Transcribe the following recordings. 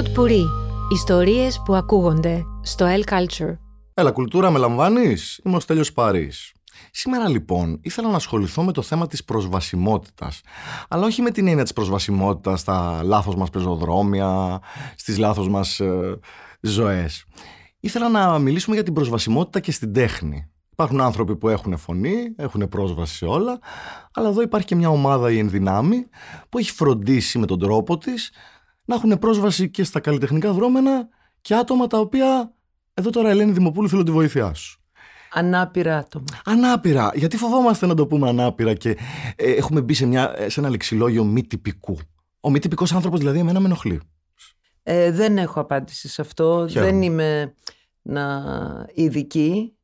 Pod Puri. Ιστορίες που ακούγονται στο El Culture. Έλα, κουλτούρα με λαμβάνεις; Είμαι ο Στέλιος Παρής. Σήμερα λοιπόν ήθελα να ασχοληθώ με το θέμα της προσβασιμότητας. Αλλά όχι με την έννοια της προσβασιμότητας στα λάθος μας πεζοδρόμια, στις λάθος μας ε, ζωές. Ήθελα να μιλήσουμε για την προσβασιμότητα και στην τέχνη. Υπάρχουν άνθρωποι που έχουν φωνή, έχουν πρόσβαση σε όλα, αλλά εδώ υπάρχει και μια ομάδα η ενδυνάμει που έχει φροντίσει με τον τρόπο της να έχουν πρόσβαση και στα καλλιτεχνικά δρόμενα και άτομα τα οποία, εδώ τώρα Ελένη Δημοπούλου θέλω τη βοήθειά σου. Ανάπηρα άτομα. Ανάπηρα. Γιατί φοβόμαστε να το πούμε ανάπηρα και ε, έχουμε μπει σε, μια, σε ένα λεξιλόγιο μη τυπικού. Ο μη τυπικός άνθρωπος δηλαδή εμένα με ενοχλεί. Ε, δεν έχω απάντηση σε αυτό. Δεν είμαι να ειδική.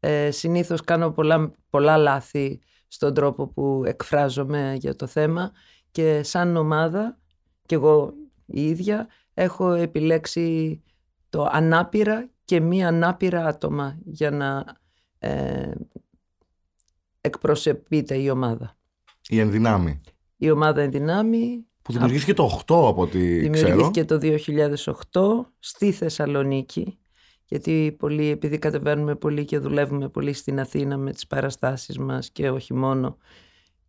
Ε, συνήθως κάνω πολλά, πολλά λάθη στον τρόπο που εκφράζομαι για το θέμα και σαν ομάδα και εγώ η ίδια έχω επιλέξει το ανάπηρα και μη ανάπηρα άτομα για να ε, εκπροσωπείται η ομάδα. Η ενδυνάμει. Η ομάδα ενδυνάμει. Που δημιουργήθηκε το 8 από ό,τι δημιουργήθηκε το 2008 στη Θεσσαλονίκη γιατί πολλοί, επειδή κατεβαίνουμε πολύ και δουλεύουμε πολύ στην Αθήνα με τις παραστάσεις μας και όχι μόνο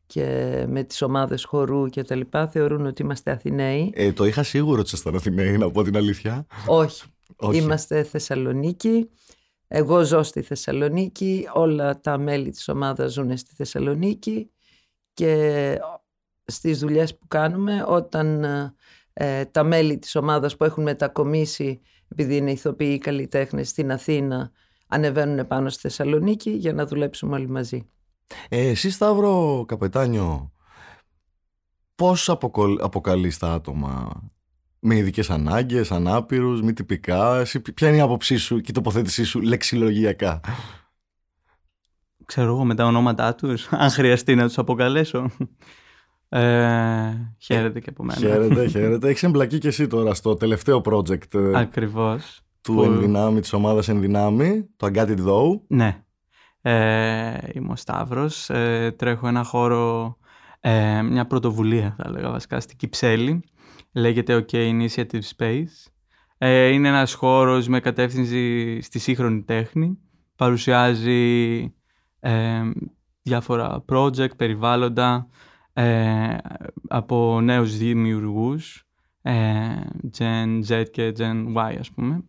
και με τις ομάδες χορού και τα λοιπά θεωρούν ότι είμαστε Αθηναίοι. Ε, το είχα σίγουρο ότι ήσασταν Αθηναίοι να πω την αλήθεια. Όχι. όχι. Είμαστε Θεσσαλονίκη. Εγώ ζω στη Θεσσαλονίκη. Όλα τα μέλη της ομάδας ζουν στη Θεσσαλονίκη και στις δουλειές που κάνουμε όταν ε, τα μέλη της ομάδας που έχουν μετακομίσει επειδή είναι ηθοποιοί καλλιτέχνες στην Αθήνα ανεβαίνουν πάνω στη Θεσσαλονίκη για να δουλέψουμε όλοι μαζί. Ε, εσύ Σταύρο Καπετάνιο, πώς αποκαλείς τα άτομα; Με ειδικές ανάγκες, ανάπηρους, μη τυπικά, εσύ, ποια είναι η άποψή σου και η τοποθέτησή σου λεξιλογιακά; Ξέρω εγώ με τα ονόματά τους, αν χρειαστεί να τους αποκαλέσω. Ε, χαίρετε και από μένα. Χαίρετε, χαίρετε. Έχεις εμπλακεί και εσύ τώρα στο τελευταίο project. Ε, Ακριβώς. Του που... Ενδυνάμει, της ομάδας Ενδυνάμει, το I Got It Though. Ναι. Ε, είμαι ο Σταύρος. Ε, τρέχω ένα χώρο, ε, μια πρωτοβουλία θα έλεγα βασικά στην Κυψέλη. Λέγεται OK Initiative Space. Ε, είναι ένας χώρος με κατεύθυνση στη σύγχρονη τέχνη. Παρουσιάζει ε, διάφορα project, περιβάλλοντα, ε, από νέους δημιουργούς, ε, Gen Z και Gen Y ας πούμε,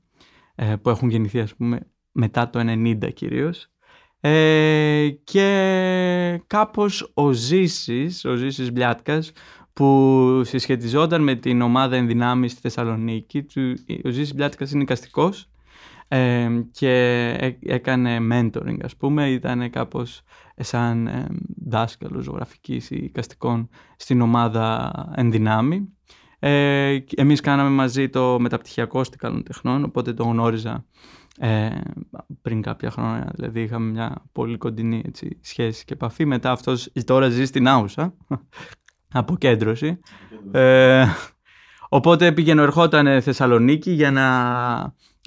ε, που έχουν γεννηθεί ας πούμε μετά το 90 κυρίως. Ε, και κάπως ο Ζήσης, ο Ζήσης Μπλιάτκας, που συσχετιζόταν με την ομάδα ενδυνάμει στη Θεσσαλονίκη. Ο Ζήσης Μπλιάτκας είναι οικαστικός και έκανε mentoring ας πούμε, ήταν κάπως σαν ε, δάσκαλος ζωγραφικής ή οικαστικών στην ομάδα Ενδυνάμει. Ε, εμείς κάναμε μαζί το μεταπτυχιακό στην καλών τεχνών, οπότε το γνώριζα ε, πριν κάποια χρόνια. Δηλαδή είχαμε μια πολύ κοντινή έτσι, σχέση και επαφή. Μετά αυτός τώρα ζει στην Άουσα, αποκέντρωση. Ε, οπότε πήγαινε ερχόταν Θεσσαλονίκη για να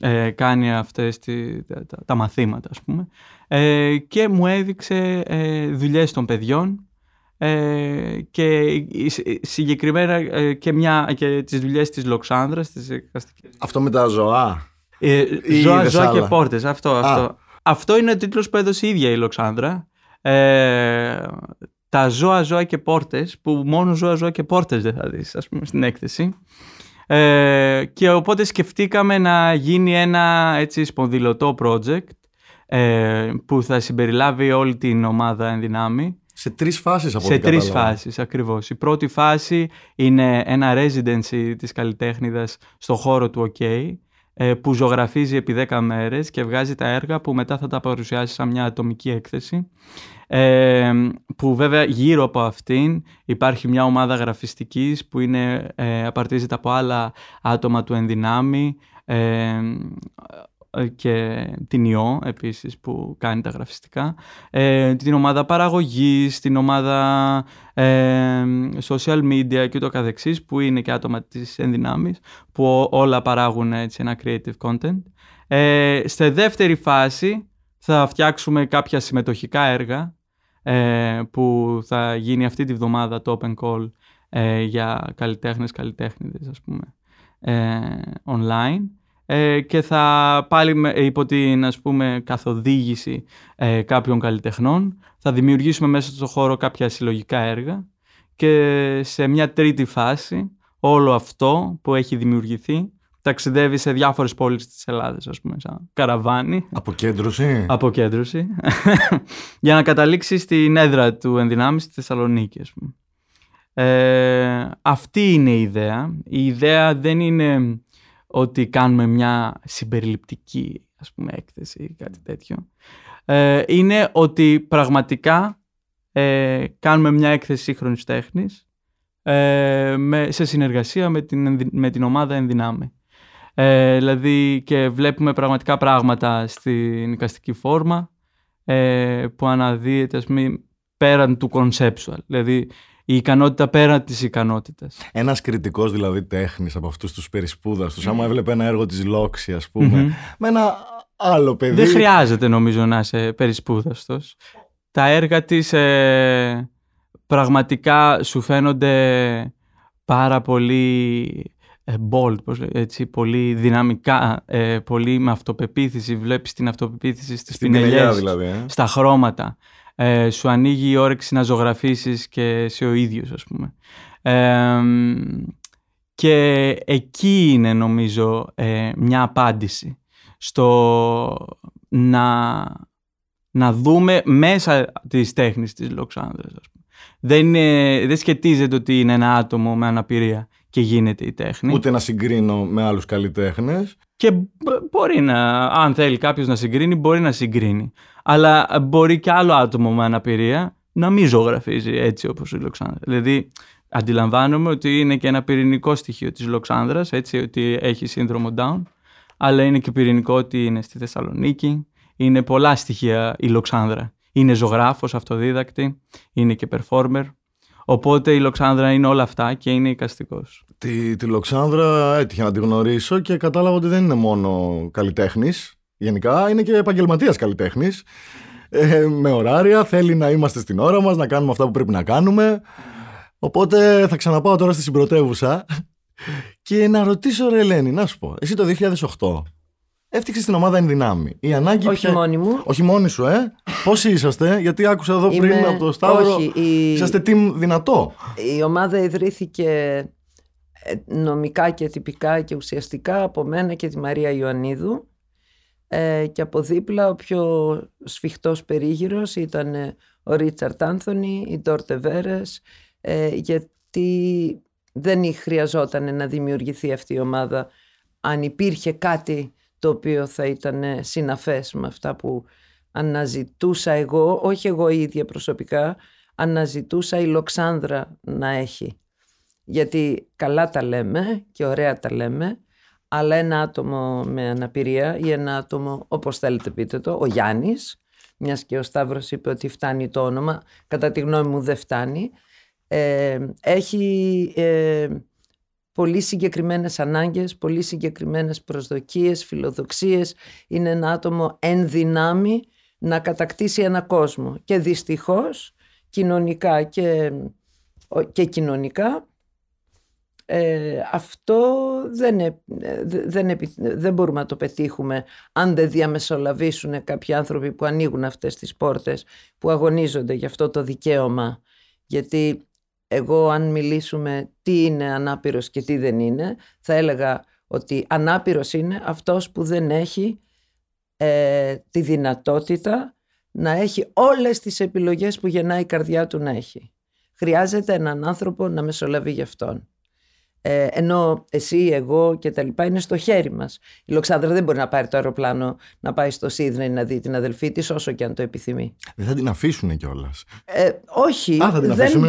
ε, κάνει αυτές τη, τα, τα, μαθήματα ας πούμε ε, και μου έδειξε ε, δουλειές των παιδιών ε, και συγκεκριμένα ε, και, μια, και τις δουλειές της Λοξάνδρας τις Αυτό με τα ζωά ε, Ζώα, ζώα και πόρτες αυτό, αυτό. αυτό είναι ο τίτλος που έδωσε η ίδια η Λοξάνδρα. Ε, τα ζώα, ζώα και πόρτες που μόνο ζώα, ζώα και πόρτες δεν θα δεις ας πούμε στην έκθεση. Ε, και οπότε σκεφτήκαμε να γίνει ένα έτσι σπονδυλωτό project ε, που θα συμπεριλάβει όλη την ομάδα ενδυνάμει. Σε τρεις φάσεις από Σε τρεις φάσεις ακριβώς. Η πρώτη φάση είναι ένα residency της καλλιτέχνηδας στο χώρο του OK ε, που ζωγραφίζει επί 10 μέρες και βγάζει τα έργα που μετά θα τα παρουσιάσει σαν μια ατομική έκθεση ε, που βέβαια γύρω από αυτήν υπάρχει μια ομάδα γραφιστικής που είναι, ε, απαρτίζεται από άλλα άτομα του ενδυνάμει ε, και την ΙΟ επίσης που κάνει τα γραφιστικά, ε, την ομάδα παραγωγής, την ομάδα ε, social media και ούτω καθεξής που είναι και άτομα της ενδυνάμεις που όλα παράγουν έτσι ένα creative content. Ε, στη δεύτερη φάση θα φτιάξουμε κάποια συμμετοχικά έργα ε, που θα γίνει αυτή τη βδομάδα το open call ε, για καλλιτέχνες, καλλιτέχνηδες ας πούμε online και θα πάλι υπό την ας πούμε καθοδήγηση κάποιων καλλιτεχνών θα δημιουργήσουμε μέσα στο χώρο κάποια συλλογικά έργα και σε μια τρίτη φάση όλο αυτό που έχει δημιουργηθεί ταξιδεύει σε διάφορες πόλεις της Ελλάδας, ας πούμε, σαν καραβάνι. Αποκέντρωση. Αποκέντρωση. για να καταλήξει στην έδρα του ενδυνάμεις στη Θεσσαλονίκη, ας πούμε. Ε, αυτή είναι η ιδέα. Η ιδέα δεν είναι ότι κάνουμε μια συμπεριληπτική ας πούμε, έκθεση ή κάτι τέτοιο. Ε, είναι ότι πραγματικά ε, κάνουμε μια έκθεση σύγχρονης τέχνης ε, με, σε συνεργασία με την, με την ομάδα Ενδυνάμει. Ε, δηλαδή και βλέπουμε πραγματικά πράγματα στην οικαστική φόρμα ε, που αναδύεται ας πούμε, πέραν του conceptual. Δηλαδή η ικανότητα πέραν της ικανότητας. Ένας κριτικός δηλαδή τέχνης από αυτούς τους περισπούδαστους, άμα έβλεπε ένα έργο της Λόξης ας πούμε, με ένα άλλο παιδί... Δεν χρειάζεται νομίζω να είσαι περισπούδαστος. Τα έργα της ε, πραγματικά σου φαίνονται πάρα πολύ ε, bold, έτσι, πολύ δυναμικά, ε, πολύ με αυτοπεποίθηση. Βλέπεις την αυτοπεποίθηση στις Στην πινελιές, δηλαδή, ε. στα χρώματα. Ε, σου ανοίγει η όρεξη να ζωγραφίσεις και σε ο ίδιος, ας πούμε. και εκεί είναι, νομίζω, μια απάντηση στο να, να δούμε μέσα της τέχνης της Λοξάνδρας, ας πούμε. Δεν, δεν σχετίζεται ότι είναι ένα άτομο με αναπηρία και γίνεται η τέχνη. Ούτε να συγκρίνω με άλλους καλλιτέχνες. Και μπορεί να, αν θέλει κάποιος να συγκρίνει, μπορεί να συγκρίνει. Αλλά μπορεί και άλλο άτομο με αναπηρία να μην ζωγραφίζει έτσι όπως η Λοξάνδρα. Δηλαδή, αντιλαμβάνομαι ότι είναι και ένα πυρηνικό στοιχείο της Λοξάνδρας, έτσι, ότι έχει σύνδρομο Down, αλλά είναι και πυρηνικό ότι είναι στη Θεσσαλονίκη. Είναι πολλά στοιχεία η Λοξάνδρα. Είναι ζωγράφος, αυτοδίδακτη, είναι και performer. Οπότε η Λοξάνδρα είναι όλα αυτά και είναι οικαστικό. Τη, τη Λοξάνδρα έτυχε να τη γνωρίσω και κατάλαβα ότι δεν είναι μόνο καλλιτέχνης. Γενικά είναι και επαγγελματίας καλλιτέχνης. Ε, με ωράρια, θέλει να είμαστε στην ώρα μας, να κάνουμε αυτά που πρέπει να κάνουμε. Οπότε θα ξαναπάω τώρα στη συμπρωτεύουσα και να ρωτήσω ρε Ελένη, να σου πω, εσύ το 2008 Έφτιαξες την ομάδα εν δυνάμει. Η ανάγκη Όχι πια... μόνη μου. Όχι μόνη σου, ε. Πόσοι είσαστε, γιατί άκουσα εδώ πριν από το Σταύρο. Όχι, η... Είσαστε team δυνατό. Η ομάδα ιδρύθηκε ε, νομικά και τυπικά και ουσιαστικά από μένα και τη Μαρία Ιωαννίδου ε, και από δίπλα ο πιο σφιχτός περίγυρος ήταν ε, ο Ρίτσαρτ Άνθονη, η Ντόρτε Βέρες ε, γιατί δεν χρειαζόταν να δημιουργηθεί αυτή η ομάδα αν υπήρχε κάτι το οποίο θα ήταν συναφές με αυτά που αναζητούσα εγώ, όχι εγώ η ίδια προσωπικά, αναζητούσα η Λοξάνδρα να έχει. Γιατί καλά τα λέμε και ωραία τα λέμε, αλλά ένα άτομο με αναπηρία ή ένα άτομο, όπως θέλετε πείτε το, ο Γιάννης, μιας και ο Σταύρος είπε ότι φτάνει το όνομα, κατά τη γνώμη μου δεν φτάνει, ε, έχει ε, πολύ συγκεκριμένες ανάγκες, πολύ συγκεκριμένες προσδοκίες, φιλοδοξίες. Είναι ένα άτομο εν δυνάμει να κατακτήσει ένα κόσμο. Και δυστυχώς κοινωνικά και, και κοινωνικά ε, αυτό δεν, δεν, δεν μπορούμε να το πετύχουμε αν δεν διαμεσολαβήσουν κάποιοι άνθρωποι που ανοίγουν αυτές τις πόρτες, που αγωνίζονται για αυτό το δικαίωμα. Γιατί εγώ αν μιλήσουμε τι είναι ανάπηρος και τι δεν είναι, θα έλεγα ότι ανάπηρος είναι αυτός που δεν έχει ε, τη δυνατότητα να έχει όλες τις επιλογές που γεννάει η καρδιά του να έχει. Χρειάζεται έναν άνθρωπο να μεσολαβεί γι' αυτόν. Ε, ενώ εσύ, εγώ και τα λοιπά είναι στο χέρι μας. Η Λοξάνδρα δεν μπορεί να πάρει το αεροπλάνο να πάει στο Σίδνεϊ να δει την αδελφή της όσο και αν το επιθυμεί. Δεν θα την αφήσουν κιόλας. Ε, όχι. Α, θα την αφήσουν.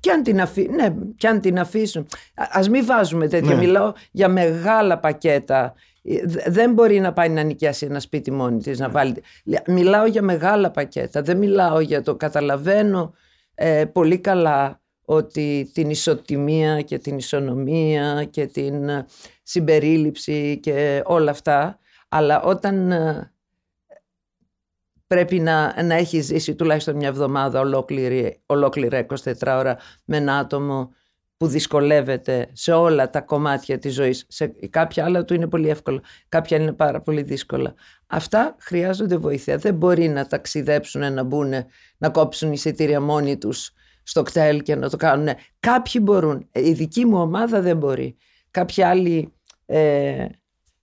Και αν την, αφή, ναι, και αν την αφήσουν. Ας μην βάζουμε τέτοια. Ναι. Μιλάω για μεγάλα πακέτα. Ε, δεν μπορεί να πάει να νοικιάσει ένα σπίτι μόνη της να βάλει. Μιλάω για μεγάλα πακέτα. Δεν μιλάω για το καταλαβαίνω ε, πολύ καλά ότι την ισοτιμία και την ισονομία και την ε, συμπερίληψη και όλα αυτά, αλλά όταν ε, πρέπει να, να έχει ζήσει τουλάχιστον μια εβδομάδα ολόκληρη, ολόκληρα 24 ώρα με ένα άτομο που που δυσκολεύεται σε όλα τα κομμάτια της ζωής. Σε κάποια άλλα του είναι πολύ εύκολο, κάποια είναι πάρα πολύ δύσκολα. Αυτά χρειάζονται βοήθεια. Δεν μπορεί να ταξιδέψουν, να μπουν, να κόψουν εισιτήρια μόνοι τους στο κτέλ και να το κάνουν. Κάποιοι μπορούν. Η δική μου ομάδα δεν μπορεί. Κάποιοι άλλοι ε,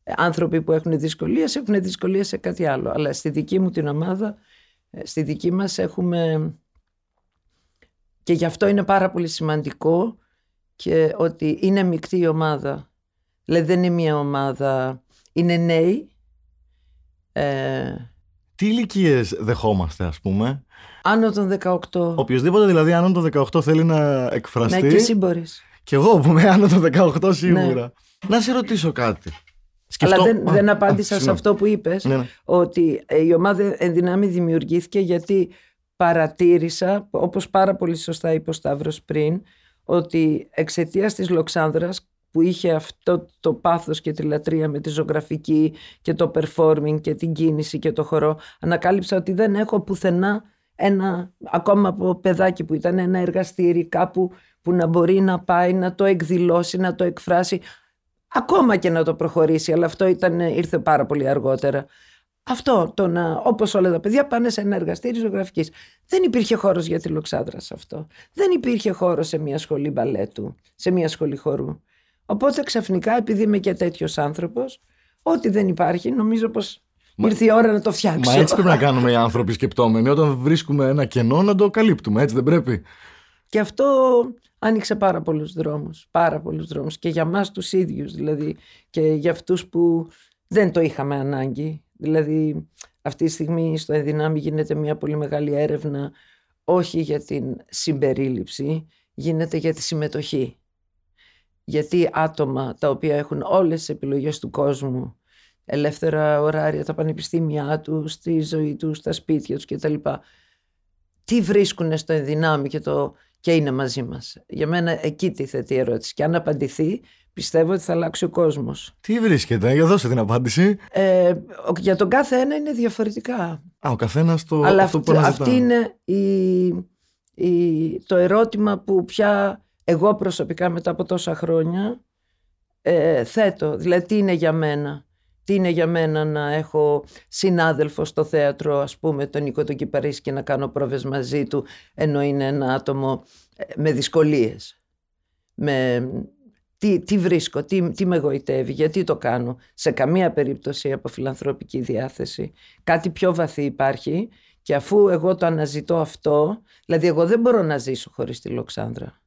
άνθρωποι που έχουν δυσκολίες έχουν δυσκολίες σε κάτι άλλο. Αλλά στη δική μου την ομάδα, ε, στη δική μας έχουμε... Και γι' αυτό είναι πάρα πολύ σημαντικό και ότι είναι μεικτή η ομάδα. Δηλαδή δεν είναι μια ομάδα, είναι νέοι. Ε, Τι ηλικίες δεχόμαστε ας πούμε. Άνω των 18. Οποιοδήποτε δηλαδή άνω των 18 θέλει να εκφραστεί. Ναι και εσύ μπορείς. Κι εγώ που είμαι άνω των 18 σίγουρα. Ναι. Να σε ρωτήσω κάτι. Σκεφτώ... Αλλά δεν, δεν απάντησα σε αυτό που είπες, ναι, ναι. ότι η ομάδα ενδυνάμει δημιουργήθηκε γιατί παρατήρησα, όπως πάρα πολύ σωστά είπε ο Σταύρος πριν, ότι εξαιτίας της Λοξάνδρας που είχε αυτό το πάθος και τη λατρεία με τη ζωγραφική και το performing και την κίνηση και το χορό ανακάλυψα ότι δεν έχω πουθενά ένα ακόμα από παιδάκι που ήταν ένα εργαστήρι κάπου που να μπορεί να πάει να το εκδηλώσει, να το εκφράσει ακόμα και να το προχωρήσει αλλά αυτό ήταν, ήρθε πάρα πολύ αργότερα αυτό το να, όπως όλα τα παιδιά πάνε σε ένα εργαστήρι ζωγραφικής. Δεν υπήρχε χώρος για τη λοξάδρα σε αυτό. Δεν υπήρχε χώρος σε μια σχολή μπαλέτου, σε μια σχολή χορού. Οπότε ξαφνικά επειδή είμαι και τέτοιος άνθρωπος, ό,τι δεν υπάρχει νομίζω πως Μα... ήρθε η ώρα να το φτιάξω. Μα έτσι πρέπει να κάνουμε οι άνθρωποι σκεπτόμενοι. Όταν βρίσκουμε ένα κενό να το καλύπτουμε, έτσι δεν πρέπει; Και αυτό άνοιξε πάρα πολλούς δρόμους, πάρα πολλούς δρόμους και για μας τους ίδιους δηλαδή και για αυτούς που δεν το είχαμε ανάγκη Δηλαδή αυτή τη στιγμή στο ενδυνάμει γίνεται μια πολύ μεγάλη έρευνα όχι για την συμπερίληψη, γίνεται για τη συμμετοχή. Γιατί άτομα τα οποία έχουν όλες τις επιλογές του κόσμου, ελεύθερα ωράρια, τα πανεπιστήμια τους, τη ζωή τους, τα σπίτια τους κτλ. Τι βρίσκουν στο ενδυνάμει και, το, και είναι μαζί μας. Για μένα εκεί τη θετή ερώτηση. Και αν απαντηθεί, πιστεύω ότι θα αλλάξει ο κόσμος. Τι βρίσκεται, για δώσε την απάντηση. Ε, για τον κάθε ένα είναι διαφορετικά. Α, ο καθένας το Αλλά αυτό που αυτή είναι η, η, το ερώτημα που πια εγώ προσωπικά μετά από τόσα χρόνια ε, θέτω. Δηλαδή τι είναι για μένα; Τι είναι για μένα να έχω συνάδελφο στο θέατρο, ας πούμε, τον Νίκο τον Κυπαρίς και να κάνω πρόβες μαζί του, ενώ είναι ένα άτομο ε, με δυσκολίες. Με, τι, τι βρίσκω, τι, τι με γοητεύει, γιατί το κάνω. Σε καμία περίπτωση από φιλανθρωπική διάθεση. Κάτι πιο βαθύ υπάρχει και αφού εγώ το αναζητώ αυτό, δηλαδή εγώ δεν μπορώ να ζήσω χωρίς τη Λοξάνδρα.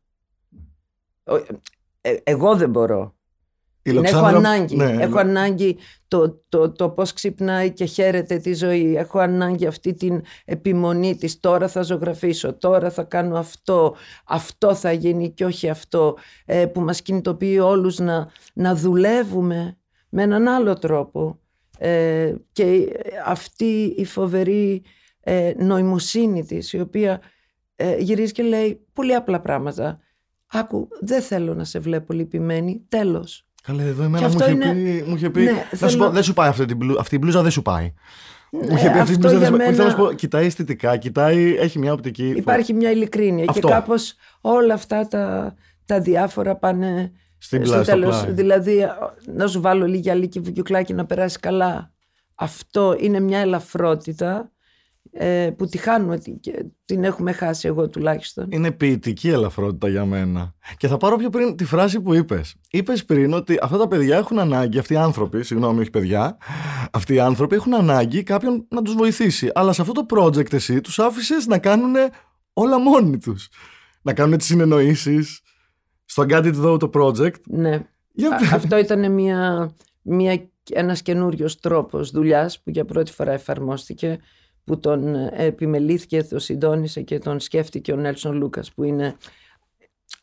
Ε, εγώ δεν μπορώ. Έχω ανάγκη. Ναι, Έχω ναι. ανάγκη το, το, το πώς ξυπνάει και χαίρεται τη ζωή. Έχω ανάγκη αυτή την επιμονή της. Τώρα θα ζωγραφίσω, τώρα θα κάνω αυτό. Αυτό θα γίνει και όχι αυτό. Ε, που μας κινητοποιεί όλους να, να δουλεύουμε με έναν άλλο τρόπο. Ε, και αυτή η φοβερή ε, νοημοσύνη της η οποία ε, γυρίζει και λέει πολύ απλά πράγματα. Άκου, δεν θέλω να σε βλέπω λυπημένη, τέλος. Καλέ, εδώ εμένα μου είχε, είναι... πει, μου είχε πει. Ναι, θέλω... σου πω, δεν σου πάει αυτή, την μπλου... αυτή η μπλούζα, δεν σου πάει. Ναι, μου είχε πει αυτή η μπλούζα δεν σου πάει. Θέλω να σου πω, κοιτάει αισθητικά, κοιτάει, έχει μια οπτική. Υπάρχει μια ειλικρίνεια αυτό. και κάπως όλα αυτά τα, τα διάφορα πάνε. Στην πλάι, στο τέλος, δηλαδή να σου βάλω λίγη αλήκη βουκιουκλάκι να περάσει καλά. Αυτό είναι μια ελαφρότητα ε, που τη χάνουμε και την έχουμε χάσει εγώ τουλάχιστον. Είναι ποιητική ελαφρότητα για μένα. Και θα πάρω πιο πριν τη φράση που είπες. Είπες πριν ότι αυτά τα παιδιά έχουν ανάγκη, αυτοί οι άνθρωποι, συγγνώμη όχι παιδιά, αυτοί οι άνθρωποι έχουν ανάγκη κάποιον να τους βοηθήσει. Αλλά σε αυτό το project εσύ τους άφησες να κάνουν όλα μόνοι τους. Να κάνουν τις συνεννοήσεις. Στο Got It Though το project. Ναι. αυτό ήταν μια, μια, ένας καινούριος τρόπος δουλειάς που για πρώτη φορά εφαρμόστηκε που τον επιμελήθηκε, τον συντόνισε και τον σκέφτηκε ο Νέλσον Λούκας που είναι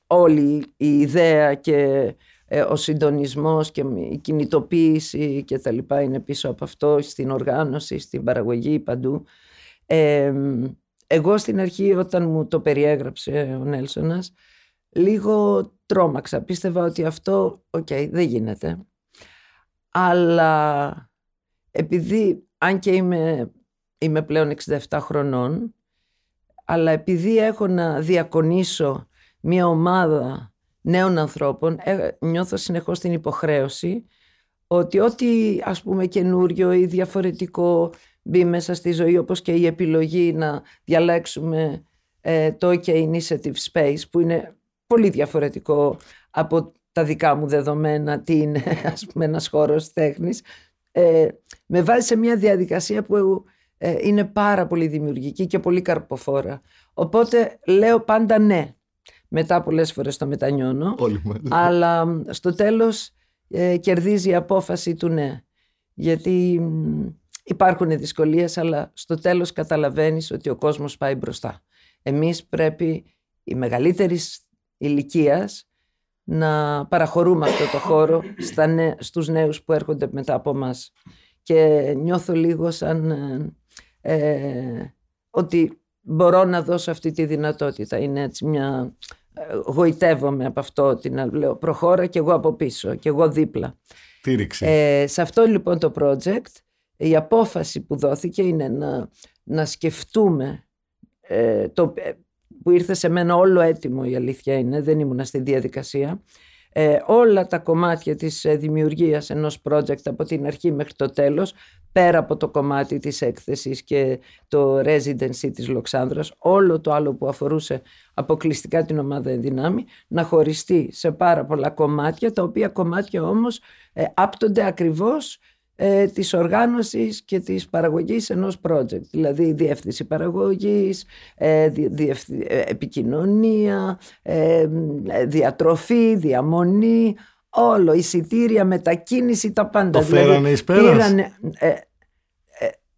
όλη η ιδέα και ε, ο συντονισμός και η κινητοποίηση και τα λοιπά είναι πίσω από αυτό στην οργάνωση, στην παραγωγή, παντού. Ε, εγώ στην αρχή όταν μου το περιέγραψε ο Νέλσονας λίγο τρόμαξα. Πίστευα ότι αυτό, οκ, δεν γίνεται. Αλλά επειδή αν και είμαι είμαι πλέον 67 χρονών, αλλά επειδή έχω να διακονήσω μια ομάδα νέων ανθρώπων ε, νιώθω συνεχώς την υποχρέωση ότι ό,τι ας πούμε καινούριο ή διαφορετικό μπει μέσα στη ζωή όπως και η επιλογή να διαλέξουμε ε, το OK Initiative Space που είναι πολύ διαφορετικό από τα δικά μου δεδομένα τι είναι ας πούμε ένας χώρος τέχνης ε, με βάζει σε μια διαδικασία που ε, είναι πάρα πολύ δημιουργική και πολύ καρποφόρα. Οπότε λέω πάντα ναι. Μετά πολλές φορές το μετανιώνω. Αλλά στο τέλος ε, κερδίζει η απόφαση του ναι. Γιατί υπάρχουν δυσκολίες αλλά στο τέλος καταλαβαίνεις ότι ο κόσμος πάει μπροστά. Εμείς πρέπει οι μεγαλύτερης ηλικίας να παραχωρούμε αυτό το χώρο στα νέ, στους νέους που έρχονται μετά από μας. Και νιώθω λίγο σαν ε, ε, ότι μπορώ να δώσω αυτή τη δυνατότητα. Είναι έτσι μια... Ε, γοητεύομαι από αυτό ότι να λέω προχώρα και εγώ από πίσω και εγώ δίπλα. Ε, σε αυτό λοιπόν το project η απόφαση που δόθηκε είναι να, να σκεφτούμε ε, το, που ήρθε σε μένα όλο έτοιμο η αλήθεια είναι, δεν ήμουν στη διαδικασία. Ε, όλα τα κομμάτια της ε, δημιουργίας ενός project από την αρχή μέχρι το τέλος πέρα από το κομμάτι της έκθεσης και το residency της Λοξάνδρας όλο το άλλο που αφορούσε αποκλειστικά την ομάδα ενδυνάμει να χωριστεί σε πάρα πολλά κομμάτια τα οποία κομμάτια όμως ε, άπτονται ακριβώς ε, της οργάνωσης και της παραγωγής ενός project. Δηλαδή διεύθυνση παραγωγής, ε, ε επικοινωνία, ε, διατροφή, διαμονή, όλο, εισιτήρια, μετακίνηση, τα πάντα. Το δηλαδή, φέρανε εις πέρας;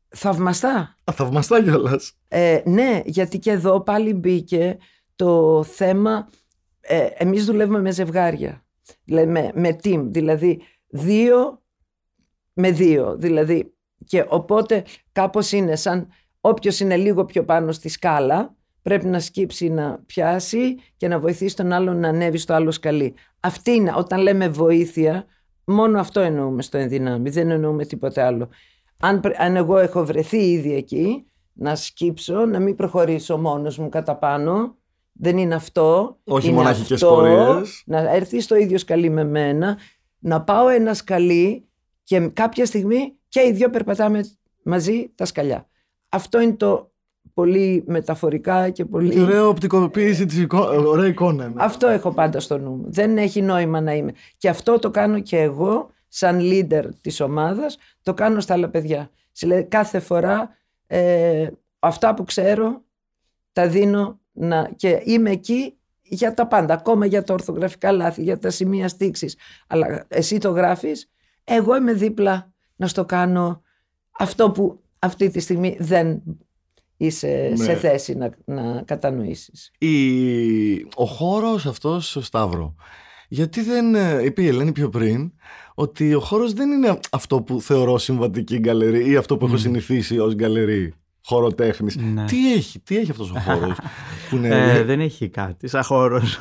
θαυμαστά. Α, θαυμαστά κιόλας. ναι, γιατί και εδώ πάλι μπήκε το θέμα, εμείς δουλεύουμε με ζευγάρια, με, με team, δηλαδή δύο με δύο. Δηλαδή, και οπότε κάπως είναι σαν όποιος είναι λίγο πιο πάνω στη σκάλα, πρέπει να σκύψει να πιάσει και να βοηθήσει τον άλλον να ανέβει στο άλλο σκαλί. Αυτή είναι, όταν λέμε βοήθεια, μόνο αυτό εννοούμε στο ενδυνάμει, δεν εννοούμε τίποτε άλλο. Αν, αν εγώ έχω βρεθεί ήδη εκεί, να σκύψω, να μην προχωρήσω μόνος μου κατά πάνω, δεν είναι αυτό. Όχι είναι μοναχικές πορείες. Να έρθει στο ίδιο σκαλί με μένα, να πάω ένα σκαλί και κάποια στιγμή και οι δυο περπατάμε μαζί τα σκαλιά. Αυτό είναι το πολύ μεταφορικά και πολύ... Ωραία οπτικοποίηση της εικόνα, ωραία εικόνα. Αυτό έχω πάντα στο νου μου. Δεν έχει νόημα να είμαι. Και αυτό το κάνω και εγώ σαν leader της ομάδας, το κάνω στα άλλα παιδιά. Δηλαδή κάθε φορά ε, αυτά που ξέρω τα δίνω να, και είμαι εκεί για τα πάντα, ακόμα για τα ορθογραφικά λάθη, για τα σημεία στήξης. Αλλά εσύ το γράφεις εγώ είμαι δίπλα να στο κάνω αυτό που αυτή τη στιγμή δεν είσαι σε ναι. θέση να, να κατανοήσεις. Η... Ο χώρος αυτός, ο Σταύρο, γιατί δεν, ε, είπε η Ελένη πιο πριν, ότι ο χώρος δεν είναι αυτό που θεωρώ συμβατική γκαλερί ή αυτό που έχω συνηθίσει ως γκαλερί χώρο τέχνης. Ναι. Τι έχει, τι έχει αυτός ο χώρος. που ε, δεν έχει κάτι σαν χώρος.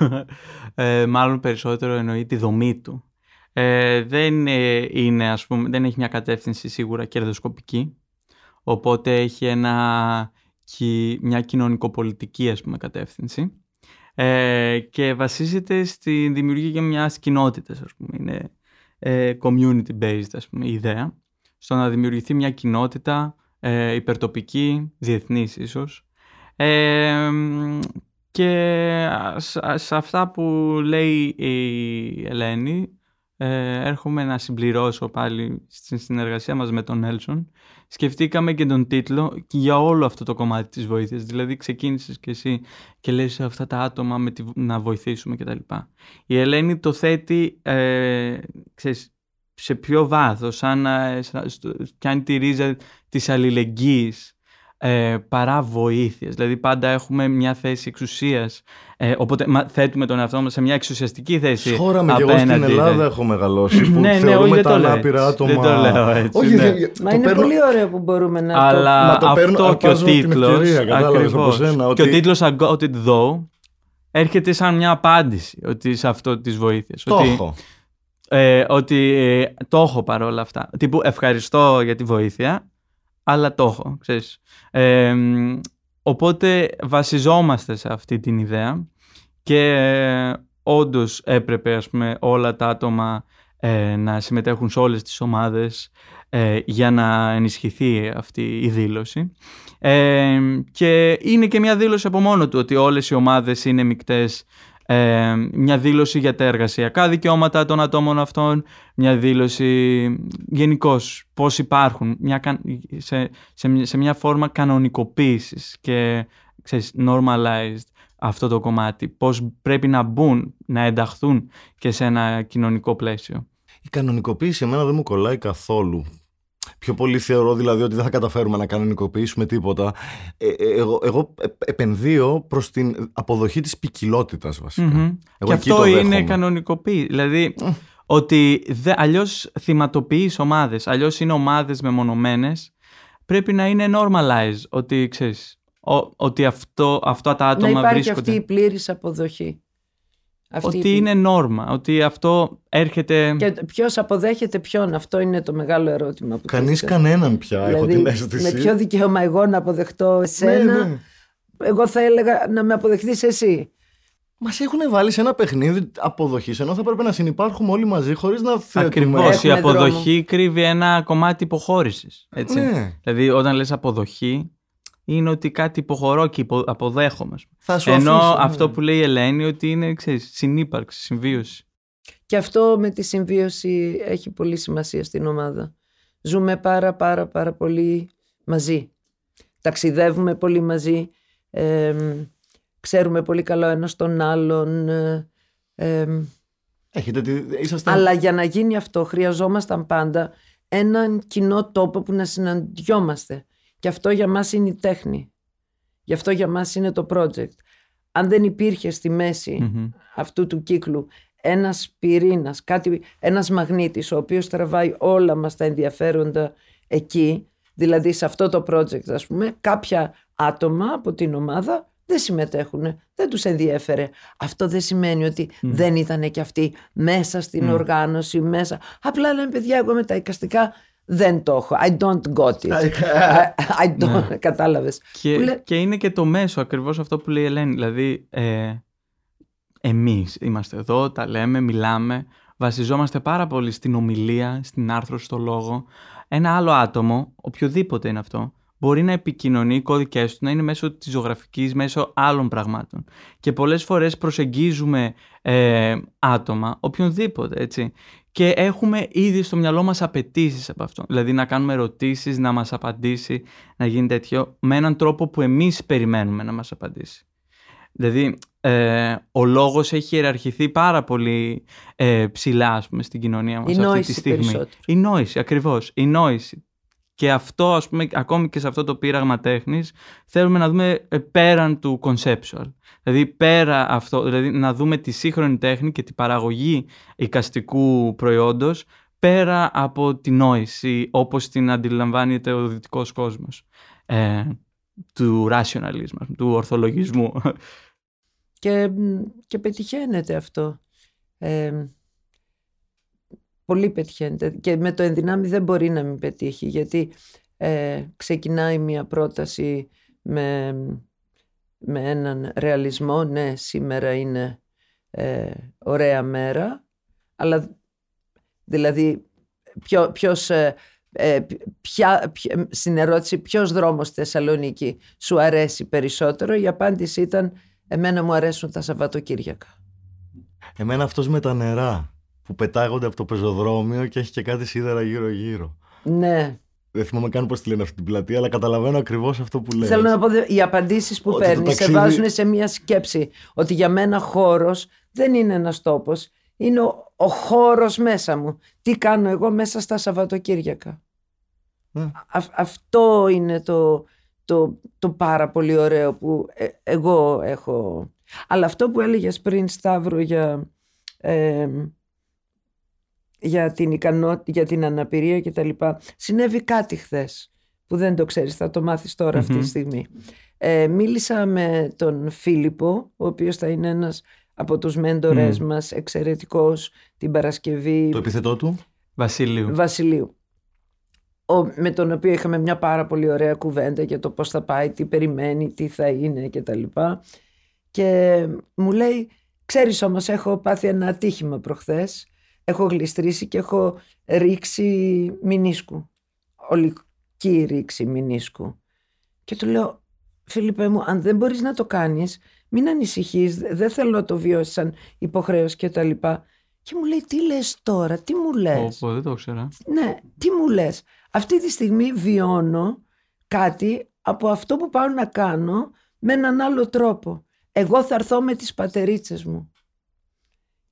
Ε, μάλλον περισσότερο εννοεί τη δομή του. Ε, δεν, ε, είναι, ας πούμε, δεν έχει μια κατεύθυνση σίγουρα κερδοσκοπική, οπότε έχει ένα, μια κοινωνικοπολιτική ας πούμε, κατεύθυνση. Ε, και βασίζεται στη δημιουργία και μιας κοινότητας, ας πούμε. Είναι ε, community based ας πούμε, η ιδέα, στο να δημιουργηθεί μια κοινότητα ε, υπερτοπική, διεθνής ίσως, ε, και σε αυτά που λέει η Ελένη ε, έρχομαι να συμπληρώσω πάλι στην συνεργασία μας με τον Νέλσον. Σκεφτήκαμε και τον τίτλο και για όλο αυτό το κομμάτι της βοήθειας. Δηλαδή ξεκίνησες και εσύ και λες αυτά τα άτομα με τη, να βοηθήσουμε κτλ. Η Ελένη το θέτει ε, ξέρεις, σε πιο βάθος, σαν να πιάνει τη ρίζα της αλληλεγγύης ε, παρά βοήθεια. Δηλαδή πάντα έχουμε μια θέση εξουσίας. Ε, οπότε μα, θέτουμε τον εαυτό μας σε μια εξουσιαστική θέση. Σχόραμε και εγώ στην Ελλάδα έχω μεγαλώσει. Που ναι, ναι, θεωρούμε τα ανάπηρα άτομα. Δεν το λέω έτσι. Όχι, ναι. Μα είναι παίρνω... πολύ ωραίο που μπορούμε να Αλλά το, το παίρνω, αυτό και ο τίτλος. Ότι... Και ο τίτλος I got it though έρχεται σαν μια απάντηση ότι σε αυτό της βοήθειας. Το ότι, έχω. Ε, ότι ε, το έχω παρόλα αυτά. Τύπου ευχαριστώ για τη βοήθεια αλλά το έχω, ξέρεις. οπότε βασιζόμαστε σε αυτή την ιδέα και όντως έπρεπε ας πούμε, όλα τα άτομα ε, να συμμετέχουν σε όλες τις ομάδες ε, για να ενισχυθεί αυτή η δήλωση. Ε, και είναι και μια δήλωση από μόνο του ότι όλες οι ομάδες είναι μικτές ε, μια δήλωση για τα εργασιακά δικαιώματα των ατόμων αυτών, μια δήλωση γενικώς πώς υπάρχουν μια, σε, σε, σε μια φόρμα κανονικοποίησης και ξέρεις, normalized αυτό το κομμάτι, πώς πρέπει να μπουν, να ενταχθούν και σε ένα κοινωνικό πλαίσιο. Η κανονικοποίηση εμένα δεν μου κολλάει καθόλου. Πιο πολύ θεωρώ δηλαδή ότι δεν θα καταφέρουμε να κανονικοποιήσουμε τίποτα. Ε, ε εγώ, εγώ επενδύω προς την αποδοχή της ποικιλότητας βασικά. και αυτό είναι κανονικοποίηση. Δηλαδή ότι δε, αλλιώς θυματοποιείς ομάδες, αλλιώς είναι ομάδες μεμονωμένες, πρέπει να είναι normalized, ότι ξέρεις, ότι αυτό, αυτά τα άτομα βρίσκονται... Να υπάρχει αυτή η πλήρης αποδοχή. Αυτή ότι είναι νόρμα, ότι αυτό έρχεται... Και ποιος αποδέχεται ποιον, αυτό είναι το μεγάλο ερώτημα. Που Κανείς κανέναν πια, δηλαδή, έχω την αίσθηση. Με ποιο δικαίωμα εγώ να αποδεχτώ εσένα, ναι, ναι. εγώ θα έλεγα να με αποδεχτείς εσύ. Μας έχουν βάλει σε ένα παιχνίδι αποδοχής, ενώ θα πρέπει να συνεπάρχουμε όλοι μαζί χωρίς να θέτουμε. Ακριβώς. Η αποδοχή κρύβει ένα κομμάτι υποχώρησης. Ναι. Δηλαδή, όταν λες αποδοχή, είναι ότι κάτι υποχωρώ και αποδέχομαι. Θα σου Ενώ αυτό ναι. που λέει η Ελένη ότι είναι ξέρεις, συνύπαρξη, συμβίωση. Και αυτό με τη συμβίωση έχει πολύ σημασία στην ομάδα. Ζούμε πάρα πάρα πάρα πολύ μαζί. Ταξιδεύουμε πολύ μαζί. ξέρουμε πολύ καλό ένας τον άλλον. Ε, Έχετε τη... Αλλά για να γίνει αυτό χρειαζόμασταν πάντα έναν κοινό τόπο που να συναντιόμαστε. Και αυτό για μας είναι η τέχνη. Γι' αυτό για μας είναι το project. Αν δεν υπήρχε στη μεση αυτού του κύκλου ένας πυρήνας, κάτι, ένας μαγνήτης ο οποίος τραβάει όλα μας τα ενδιαφέροντα εκεί, δηλαδή σε αυτό το project ας πούμε, κάποια άτομα από την ομάδα δεν συμμετέχουν, δεν τους ενδιέφερε. Αυτό δεν σημαίνει ότι δεν ήταν και αυτοί μέσα στην οργάνωση, μέσα. Απλά λένε παιδιά εγώ με τα εικαστικά δεν το έχω. I don't got it. I don't, ναι. κατάλαβες. Και, και είναι και το μέσο ακριβώς αυτό που λέει η Ελένη. Δηλαδή, ε, εμείς είμαστε εδώ, τα λέμε, μιλάμε, βασιζόμαστε πάρα πολύ στην ομιλία, στην άρθρωση, στο λόγο. Ένα άλλο άτομο, οποιοδήποτε είναι αυτό, μπορεί να επικοινωνεί οι κώδικέ του να είναι μέσω της ζωγραφικής, μέσω άλλων πραγμάτων. Και πολλές φορές προσεγγίζουμε ε, άτομα, οποιονδήποτε, έτσι και έχουμε ήδη στο μυαλό μας απαιτήσεις από αυτό. Δηλαδή να κάνουμε ερωτήσεις, να μας απαντήσει, να γίνει τέτοιο με έναν τρόπο που εμείς περιμένουμε να μας απαντήσει. Δηλαδή ε, ο λόγος έχει ιεραρχηθεί πάρα πολύ ε, ψηλά ας πούμε, στην κοινωνία μας η αυτή τη στιγμή. Περισσότερο. Η νόηση ακριβώς, η νόηση. Και αυτό, ας πούμε, ακόμη και σε αυτό το πείραγμα τέχνης, θέλουμε να δούμε ε, πέραν του conceptual. Δηλαδή, πέρα αυτό, δηλαδή να δούμε τη σύγχρονη τέχνη και την παραγωγή οικαστικού προϊόντος πέρα από τη νόηση, όπως την αντιλαμβάνεται ο δυτικός κόσμος. Ε, του rationalism, του ορθολογισμού. Και, και πετυχαίνεται αυτό. Ε, πολύ πετυχαίνεται και με το ενδυνάμει δεν μπορεί να μην πετύχει γιατί ε, ξεκινάει μια πρόταση με, με έναν ρεαλισμό ναι σήμερα είναι ε, ωραία μέρα αλλά δηλαδή ποιο, ποιος, ε, ε ποια, στην ερώτηση ποιος δρόμος στη Θεσσαλονίκη σου αρέσει περισσότερο η απάντηση ήταν εμένα μου αρέσουν τα Σαββατοκύριακα Εμένα αυτός με τα νερά που πετάγονται από το πεζοδρόμιο και έχει και κάτι σίδερα γύρω-γύρω. Ναι. Δεν θυμάμαι καν πώς τη λένε αυτή την πλατεία, αλλά καταλαβαίνω ακριβώς αυτό που λέει. Θέλω να πω, οι απαντήσεις που παίρνεις ταξίδι... σε βάζουν σε μια σκέψη. Ότι για μένα χώρος δεν είναι ένας τόπος. Είναι ο, ο χώρος μέσα μου. Τι κάνω εγώ μέσα στα Σαββατοκύριακα; Ναι. αυτό είναι το, το, το πάρα πολύ ωραίο που ε, εγώ έχω. Αλλά αυτό που έλεγες πριν Σταύρο για ε, για την ικανότητα, για την αναπηρία κτλ. Συνέβη κάτι χθες που δεν το ξέρεις, θα το μάθεις αυτή τη στιγμή. Ε, μίλησα με τον Φίλιππο, ο οποίος θα είναι ένας από τους μέντορες mm. μας, εξαιρετικός την Παρασκευή. Το επιθετό του; Βασιλείου. Βασιλείου. Ο, με τον οποίο είχαμε μια πάρα πολύ ωραία κουβέντα για το πώς θα πάει, τι περιμένει, τι θα είναι κτλ. Και, και μου λέει, Ξέρεις όμως έχω πάθει ένα ατύχημα προχθές. Έχω γλιστρήσει και έχω ρίξει μηνίσκου. Ολική ρίξη μηνίσκου. Και του λέω, Φίλιππε μου, αν δεν μπορείς να το κάνεις, μην ανησυχείς, δεν θέλω να το βιώσεις σαν υποχρέωση και τα λοιπά. Και μου λέει, τι λες τώρα, τι μου λες; Όπο, δεν το ξέρα. Ναι, τι μου λες; Αυτή τη στιγμή βιώνω κάτι από αυτό που πάω να κάνω με έναν άλλο τρόπο. Εγώ θα έρθω με τις πατερίτσες μου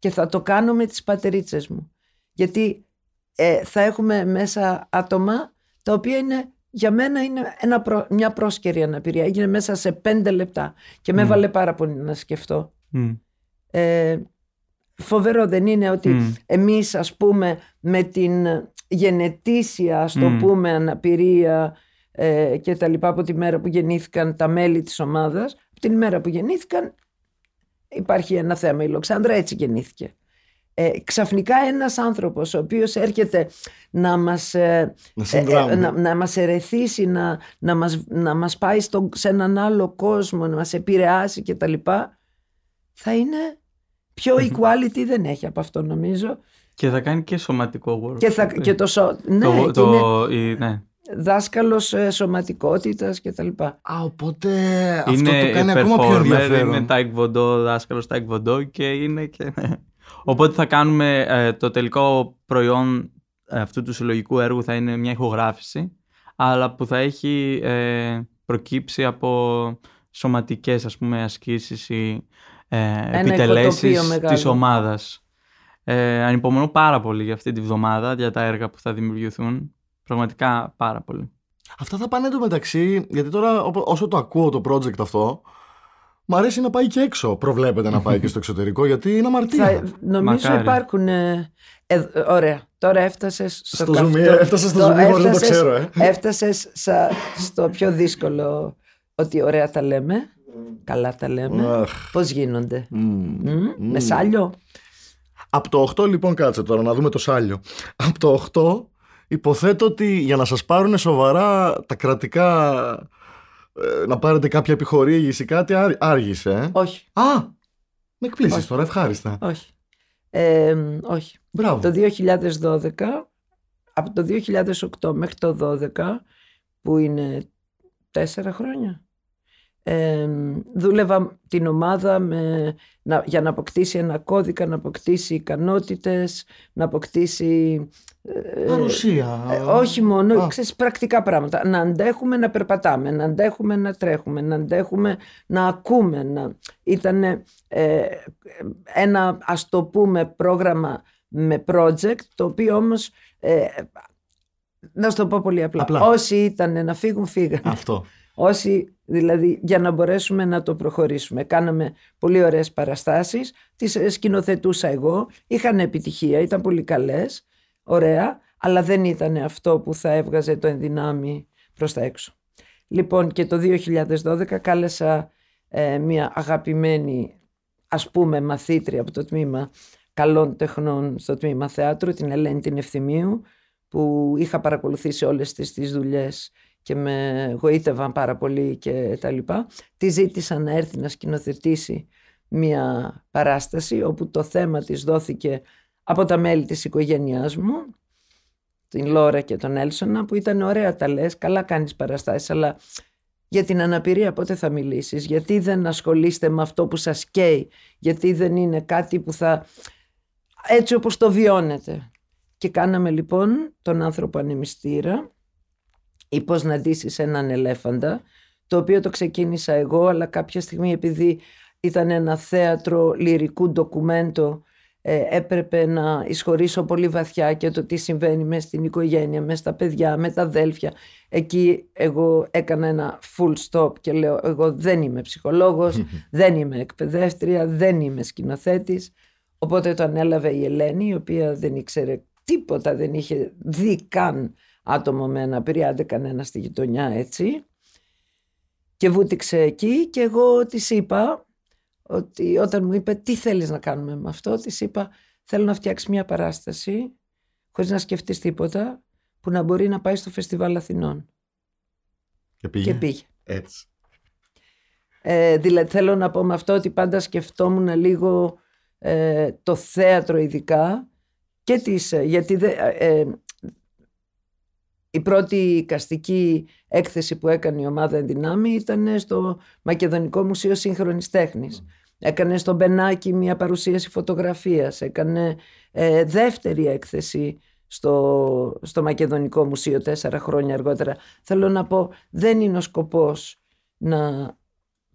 και θα το κάνω με τις πατερίτσες μου. Γιατί ε, θα έχουμε μέσα άτομα τα οποία είναι, για μένα είναι ένα μια πρόσκαιρη αναπηρία. Έγινε μέσα σε πέντε λεπτά και με έβαλε πάρα πολύ να σκεφτώ. Ε, φοβερό δεν είναι ότι mm. εμείς ας πούμε με την γενετήσια ας το πούμε αναπηρία ε, και τα λοιπά από τη μέρα που γεννήθηκαν τα μέλη της ομάδας από την μέρα που γεννήθηκαν υπάρχει ένα θέμα. Η Λοξάνδρα έτσι γεννήθηκε. Ε, ξαφνικά ένας άνθρωπος ο οποίος έρχεται να μας, ε, να, ε, να, να, μας ερεθίσει, να, να, μας, να μας πάει στο, σε έναν άλλο κόσμο, να μας επηρεάσει και τα λοιπά, θα είναι πιο equality δεν έχει από αυτό νομίζω. Και θα κάνει και σωματικό work. Και, θα, και το, σω... ναι, το, το, είναι... ναι δάσκαλος ε, σωματικότητας και τα λοιπά. Α, οπότε αυτό το κάνει ακόμα πιο ενδιαφέρον. Είναι taekwondo, δάσκαλος taekwondo και είναι και... Ναι. Οπότε θα κάνουμε ε, το τελικό προϊόν ε, αυτού του συλλογικού έργου θα είναι μια ηχογράφηση αλλά που θα έχει προκύψει από σωματικές ας πούμε ασκήσεις ή ε, επιτελέσεις της ομάδας. Ε, ανυπομονώ πάρα πολύ για αυτή τη βδομάδα, για τα έργα που θα δημιουργηθούν. Πραγματικά πάρα πολύ. Αυτά θα πάνε μεταξύ, γιατί τώρα όσο το ακούω το project αυτό, μου αρέσει να πάει και έξω. Προβλέπετε να πάει και στο εξωτερικό, γιατί είναι αμαρτία. Θα, νομίζω Μακάρι. υπάρχουν. Ε, ε, ωραία. Τώρα έφτασες στο, στο zoom. Έφτασες στο zoom, δεν το ξέρω. Ε. Έφτασες στο πιο δύσκολο ότι ωραία τα λέμε. Καλά τα λέμε. Πώς γίνονται; Με σάλιο; Από το 8 λοιπόν κάτσε τώρα να δούμε το σάλιο. Από το 8 υποθέτω ότι για να σας πάρουν σοβαρά τα κρατικά ε, να πάρετε κάποια επιχορήγηση κάτι άργησε. Ε; Όχι. Α, με εκπλήσεις τώρα, ευχάριστα. Όχι. Ε, όχι. Μπράβο. Το 2012, από το 2008 μέχρι το 2012, που είναι τέσσερα χρόνια, ε, δούλευα την ομάδα με, να, για να αποκτήσει ένα κώδικα, να αποκτήσει ικανότητες, να αποκτήσει... Ε, Παρουσία. Ε, όχι μόνο, ξέρεις, πρακτικά πράγματα. Να αντέχουμε να περπατάμε, να αντέχουμε να τρέχουμε, να αντέχουμε να ακούμε. Να... Ήταν ε, ένα, ας το πούμε, πρόγραμμα με project, το οποίο όμως... Ε, να σου το πω πολύ απλά. απλά. Όσοι ήταν να φύγουν, φύγαν. Αυτό. Όσοι δηλαδή για να μπορέσουμε να το προχωρήσουμε. Κάναμε πολύ ωραίες παραστάσεις, τις σκηνοθετούσα εγώ, είχαν επιτυχία, ήταν πολύ καλές, ωραία, αλλά δεν ήταν αυτό που θα έβγαζε το ενδυνάμει προς τα έξω. Λοιπόν και το 2012 κάλεσα ε, μια αγαπημένη ας πούμε μαθήτρια από το τμήμα καλών τεχνών στο τμήμα θεάτρου, την Ελένη την Ευθυμίου, που είχα παρακολουθήσει όλες τις, τις δουλειές και με γοήτευαν πάρα πολύ και τα λοιπά. Τη ζήτησα να έρθει να σκηνοθετήσει μια παράσταση όπου το θέμα της δόθηκε από τα μέλη της οικογένειάς μου την Λόρα και τον Έλσονα που ήταν ωραία τα λες, καλά κάνεις παραστάσεις αλλά για την αναπηρία πότε θα μιλήσεις, γιατί δεν ασχολείστε με αυτό που σας καίει, γιατί δεν είναι κάτι που θα έτσι όπως το βιώνετε. Και κάναμε λοιπόν τον άνθρωπο ανεμιστήρα ή πώς να ντύσεις έναν ελέφαντα, το οποίο το ξεκίνησα εγώ, αλλά κάποια στιγμή επειδή ήταν ένα θέατρο λυρικού ντοκουμέντο, ε, έπρεπε να εισχωρήσω πολύ βαθιά και το τι συμβαίνει μες στην οικογένεια, μες στα παιδιά, με τα αδέλφια. Εκεί εγώ έκανα ένα full stop και λέω εγώ δεν είμαι ψυχολόγος, δεν είμαι εκπαιδεύτρια, δεν είμαι σκηνοθέτης. Οπότε το ανέλαβε η Ελένη, η οποία δεν ήξερε τίποτα, δεν είχε δει καν άτομο με αναπηρία, άντε κανένα στη γειτονιά έτσι. Και βούτυξε εκεί και εγώ της είπα ότι όταν μου είπε τι θέλεις να κάνουμε με αυτό, της είπα θέλω να φτιάξεις μια παράσταση χωρίς να σκεφτείς τίποτα που να μπορεί να πάει στο Φεστιβάλ Αθηνών. Και πήγε. Και πήγε. Έτσι. Ε, δηλαδή θέλω να πω με αυτό ότι πάντα σκεφτόμουν λίγο ε, το θέατρο ειδικά και τις, ε, γιατί ε, η πρώτη καστική έκθεση που έκανε η ομάδα Ενδυνάμει ήταν στο Μακεδονικό Μουσείο Σύγχρονης Τέχνης. Έκανε στο Μπενάκι μια παρουσίαση φωτογραφίας, έκανε δεύτερη έκθεση στο, στο Μακεδονικό Μουσείο τέσσερα χρόνια αργότερα. Θέλω να πω, δεν είναι ο σκοπός να...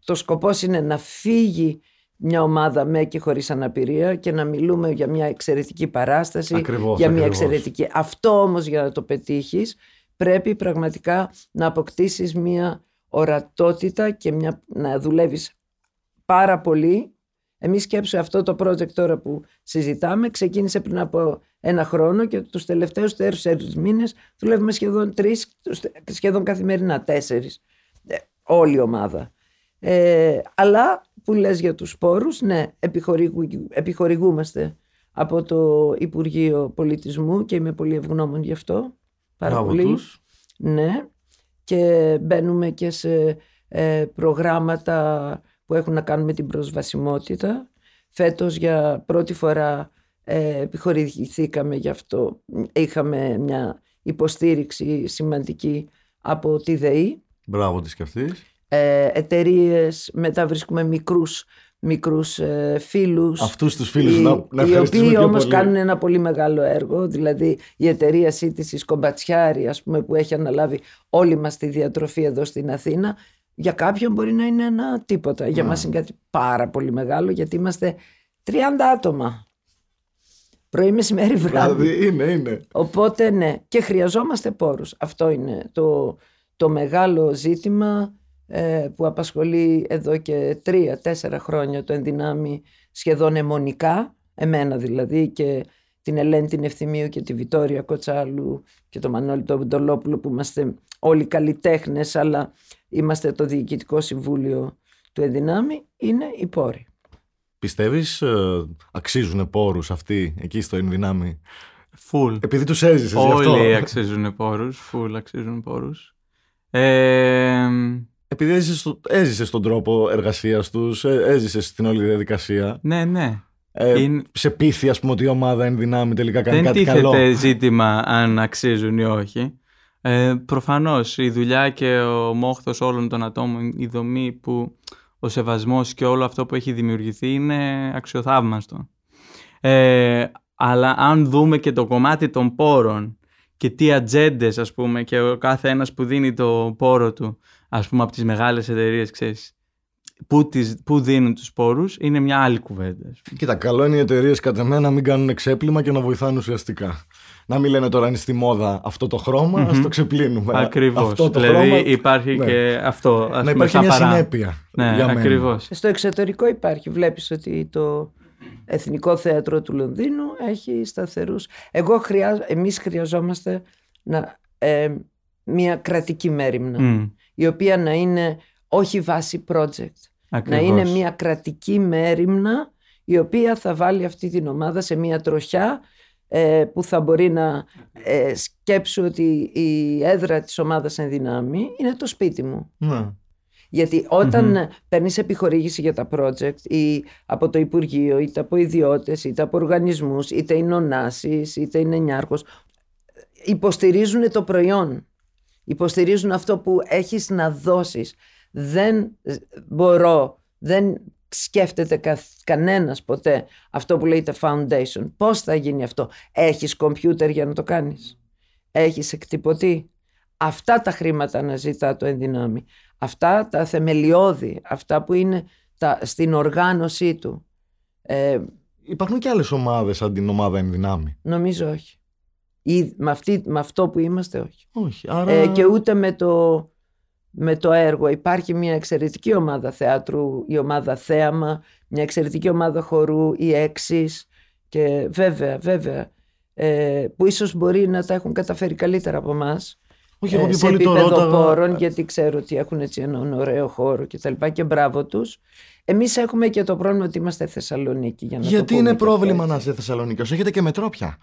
Το σκοπός είναι να φύγει μια ομάδα με και χωρίς αναπηρία και να μιλούμε για μια εξαιρετική παράσταση, για μια εξαιρετική... Αυτό όμως για να το πετύχεις πρέπει πραγματικά να αποκτήσεις μια ορατότητα και μια... να δουλεύεις πάρα πολύ. Εμείς σκέψου αυτό το project τώρα που συζητάμε ξεκίνησε πριν από ένα χρόνο και τους τελευταίους τέσσερις μήνες δουλεύουμε σχεδόν τρεις, σχεδόν καθημερινά τέσσερις, ε, όλη η ομάδα. Ε, αλλά που λες για τους σπόρους, ναι, επιχορηγούμαστε από το Υπουργείο Πολιτισμού και είμαι πολύ ευγνώμων γι' αυτό. Πάρα πολύ. Ναι. Και μπαίνουμε και σε ε, προγράμματα που έχουν να κάνουν με την προσβασιμότητα. Φέτος για πρώτη φορά ε, επιχορηγηθήκαμε γι' αυτό. Είχαμε μια υποστήριξη σημαντική από τη ΔΕΗ. Μπράβο της και αυτής. Ε, Εταιρείες, μετά βρίσκουμε μικρούς μικρούς ε, φίλους αυτούς τους φίλους οι, να, να οι οποίοι όμως κάνουν ένα πολύ μεγάλο έργο δηλαδή η εταιρεία σύντηση Κομπατσιάρη ας πούμε που έχει αναλάβει όλη μας τη διατροφή εδώ στην Αθήνα για κάποιον μπορεί να είναι ένα τίποτα για μας είναι κάτι πάρα πολύ μεγάλο γιατί είμαστε 30 άτομα Πρωί, μεσημέρι, βράδυ. Δηλαδή είναι, είναι. Οπότε ναι, και χρειαζόμαστε πόρους. Αυτό είναι το, το μεγάλο ζήτημα ε, που απασχολεί εδώ και τρία-τέσσερα χρόνια το ενδυνάμει σχεδόν αιμονικά, εμένα δηλαδή και την Ελένη την Ευθυμίου και τη Βιτόρια Κοτσάλου και τον Μανώλη τον Βεντολόπουλο που είμαστε όλοι καλλιτέχνες, αλλά είμαστε το Διοικητικό Συμβούλιο του Ενδυνάμει, είναι οι πόροι. Πιστεύεις ε, αξίζουν πόρους αυτοί εκεί στο Ενδυνάμει; Φουλ. Επειδή τους έζησες γι' αυτό. Όλοι αξίζουν πόρους. Φουλ αξίζουν πόρους. Ε, Επειδή έζησες, στο, έζησες τον τρόπο εργασίας τους, ε, έζησες την όλη διαδικασία. Ναι, ναι. Ε, Είναι... Σε πείθει ας πούμε ότι η ομάδα Ενδυνάμει τελικά κάνει Δεν κάτι καλό. Δεν τίθεται ζήτημα αν αξίζουν ή όχι. Ε, προφανώς η δουλειά και ο μόχθος όλων των ατόμων, η δομή που ο σεβασμός και όλο αυτό που έχει δημιουργηθεί είναι αξιοθαύμαστο. Ε, αλλά αν δούμε και το κομμάτι των πόρων και τι ατζέντες, ας πούμε, και ο κάθε ένας που δίνει το πόρο του, ας πούμε, από τις μεγάλες εταιρείες, ξέρεις, που, τις, που δίνουν τους πόρους, είναι μια άλλη κουβέντα. Κοίτα, καλό είναι οι εταιρείες κατά μένα να μην κάνουν εξέπλημα και να βοηθάνε ουσιαστικά να μην λένε τώρα είναι στη μόδα αυτό το χρώμα, mm-hmm. το ξεπλύνουμε. Ακριβώς. Δηλαδή χρώμα, υπάρχει ναι. και αυτό. να υπάρχει μια παρά. συνέπεια. Ναι, ακριβώς. Στο εξωτερικό υπάρχει. Βλέπεις ότι το Εθνικό Θέατρο του Λονδίνου έχει σταθερούς. Εγώ χρειά... εμείς χρειαζόμαστε να, ε, μια κρατική μέρημνα η οποία να είναι όχι βάση project. Να είναι μια κρατική μέρημνα η οποία θα βάλει αυτή την ομάδα σε μια τροχιά ε, που θα μπορεί να ε, σκέψω ότι η έδρα της ομάδας εν δυνάμει είναι το σπίτι μου. Ναι. Γιατί όταν mm-hmm. παίρνεις επιχορήγηση για τα project ή από το Υπουργείο, είτε από ιδιώτες, είτε από οργανισμούς, είτε είναι ονάσεις, είτε είναι νιάρχος, υποστηρίζουν το προϊόν. Υποστηρίζουν αυτό που έχεις να δώσεις. Δεν μπορώ, δεν σκέφτεται κα, κανένας ποτέ αυτό που λέγεται foundation. Πώς θα γίνει αυτό; Έχεις κομπιούτερ για να το κάνεις; Έχεις εκτυπωτή; Αυτά τα χρήματα να ζητά το ενδυνάμει. Αυτά τα θεμελιώδη. Αυτά που είναι τα, στην οργάνωσή του. Ε, Υπάρχουν και άλλες ομάδες σαν την ομάδα ενδυνάμει. Νομίζω όχι. Ή, με, αυτή, με αυτό που είμαστε όχι. Όχι. Άρα... Ε, και ούτε με το με το έργο. Υπάρχει μια εξαιρετική ομάδα θεάτρου, η ομάδα θέαμα, μια εξαιρετική ομάδα χορού, οι έξις και βέβαια, βέβαια, ε, που ίσως μπορεί να τα έχουν καταφέρει καλύτερα από εμάς. Όχι, εγώ ε, σε επίπεδο πόρων, γιατί ξέρω ότι έχουν έτσι έναν ωραίο χώρο και τα λοιπά και μπράβο τους. Εμείς έχουμε και το πρόβλημα ότι είμαστε Θεσσαλονίκη. Για να γιατί το είναι πρόβλημα να είστε Θεσσαλονίκης, έχετε και μετρό πια.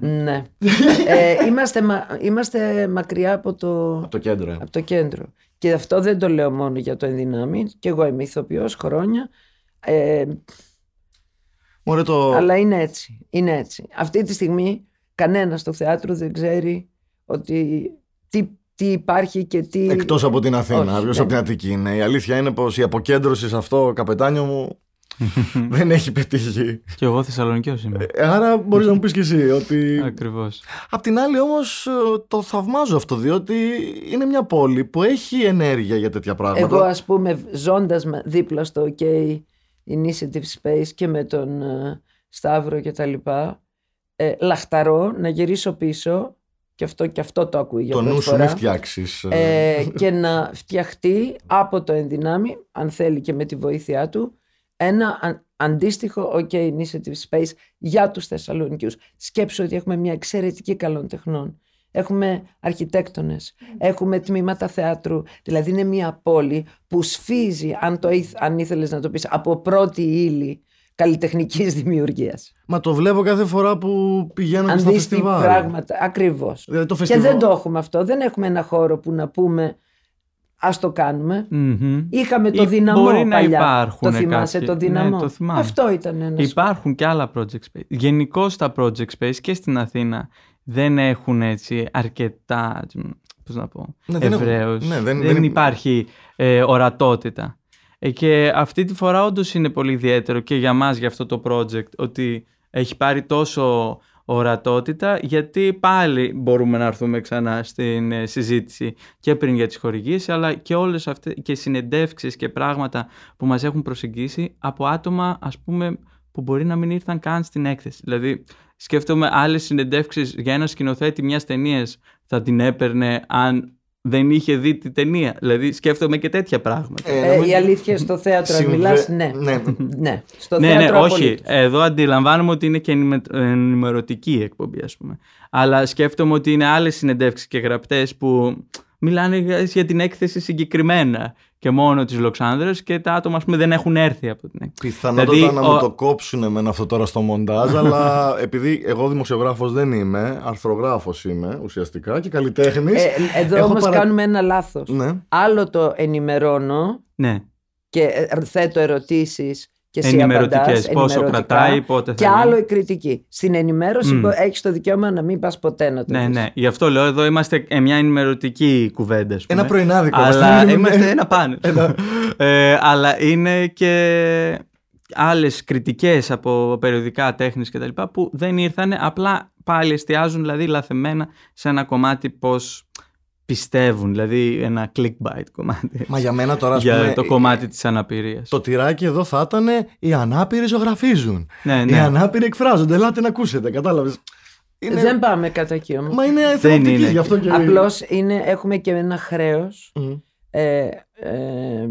Ναι. ε, είμαστε, είμαστε μακριά από το, από το κέντρο. Ε. Από το κέντρο. Και αυτό δεν το λέω μόνο για το ενδυνάμει. Και εγώ είμαι ηθοποιός χρόνια. Ε, το... Αλλά είναι έτσι. Είναι έτσι. Αυτή τη στιγμή κανένας στο θέατρο δεν ξέρει ότι τι, τι υπάρχει και τι... Εκτός από την Αθήνα, ποιος ναι. από την Αττική είναι. Η αλήθεια είναι πως η αποκέντρωση σε αυτό, καπετάνιο μου, δεν έχει πετύχει. Και εγώ Θεσσαλονικιός είμαι. Ε, άρα μπορείς να μου πεις και εσύ ότι... Ακριβώς. Απ' την άλλη όμως ε, το θαυμάζω αυτό διότι είναι μια πόλη που έχει ενέργεια για τέτοια πράγματα. Εγώ ας πούμε ζώντας δίπλα στο OK Initiative Space και με τον ε, Σταύρο και τα λοιπά ε, λαχταρώ να γυρίσω πίσω και αυτό, και αυτό το ακούει για το νου σου φτιάξεις και να φτιαχτεί από το ενδυνάμει αν θέλει και με τη βοήθειά του ένα αντίστοιχο OK Initiative Space για τους Θεσσαλονικιούς. Σκέψω ότι έχουμε μια εξαιρετική καλών τεχνών. Έχουμε αρχιτέκτονες, έχουμε τμήματα θεάτρου. Δηλαδή είναι μια πόλη που σφίζει, αν, το, αν ήθελες να το πεις, από πρώτη ύλη καλλιτεχνικής δημιουργίας. Μα το βλέπω κάθε φορά που πηγαίνω στο φεστιβάλ. πράγματα, ακριβώς. Δηλαδή Και δεν το έχουμε αυτό. Δεν έχουμε ένα χώρο που να πούμε Α το κάνουμε. Mm-hmm. Είχαμε το δυναμό μπορεί παλιά. Να υπάρχουν το θυμάσαι κάποιοι... το δυναμό; Ναι, το Αυτό ήταν ένας. Υπάρχουν και άλλα project space. Γενικώ τα project space και στην Αθήνα δεν έχουν έτσι αρκετά. Πώς να πω. Ναι, Ευραίους. Ναι, δεν, δεν, υπάρχει ε, ορατότητα. Ε, και αυτή τη φορά όντως είναι πολύ ιδιαίτερο και για μας για αυτό το project ότι έχει πάρει τόσο ορατότητα γιατί πάλι μπορούμε να έρθουμε ξανά στην ε, συζήτηση και πριν για τις χορηγίες αλλά και όλες αυτές και συνεντεύξεις και πράγματα που μας έχουν προσεγγίσει από άτομα ας πούμε που μπορεί να μην ήρθαν καν στην έκθεση. Δηλαδή σκέφτομαι άλλες συνεντεύξεις για ένα σκηνοθέτη μιας ταινίας θα την έπαιρνε αν δεν είχε δει τη ταινία. Δηλαδή σκέφτομαι και τέτοια πράγματα. Ε, ε, η αλήθεια στο θέατρο, Συμβε... μιλάς, ναι. ναι. ναι. Στο ναι, θέατρο ναι, όχι. Εδώ αντιλαμβάνομαι ότι είναι και ενημερωτική εκπομπή, ας πούμε. Αλλά σκέφτομαι ότι είναι άλλες συνεντεύξεις και γραπτές που μιλάνε για την έκθεση συγκεκριμένα και μόνο τη Λοξάνδρα και τα άτομα πούμε, δεν έχουν έρθει από την έκθεση. Πιθανότατα δηλαδή, να ο... μου το κόψουν εμένα αυτό τώρα στο μοντάζ, αλλά επειδή εγώ δημοσιογράφος δεν είμαι, αρθρογράφος είμαι ουσιαστικά και καλλιτέχνης. Ε, εδώ όμως κάνουμε ένα λάθος. Ναι. Άλλο το ενημερώνω ναι. και ε, θέτω ερωτήσεις και ενημερωτικές, πόσο κρατάει, πότε Και άλλο η κριτική. Στην ενημέρωση mm. έχεις το δικαίωμα να μην πας ποτέ να το Ναι, ναι. Γι' αυτό λέω εδώ είμαστε μια ενημερωτική κουβέντα. Ένα πρωινάδικο. Αλλά είμαστε ένα πάνελ. ε, αλλά είναι και άλλες κριτικές από περιοδικά τέχνης και τα λοιπά που δεν ήρθαν απλά πάλι εστιάζουν δηλαδή λαθεμένα σε ένα κομμάτι πώς πιστεύουν, δηλαδή ένα clickbait κομμάτι. Μα για μένα τώρα, για πούμε, το κομμάτι της αναπηρίας. Το τυράκι εδώ θα ήταν οι ανάπηροι ζωγραφίζουν. Ναι, ναι. Οι ανάπηροι εκφράζονται. Ελάτε να ακούσετε, κατάλαβες. Είναι... Δεν πάμε κατά εκεί όμως. Μα είναι εθελοντική γι' αυτό και... Απλώς είναι, έχουμε και ένα χρέος ε, ε,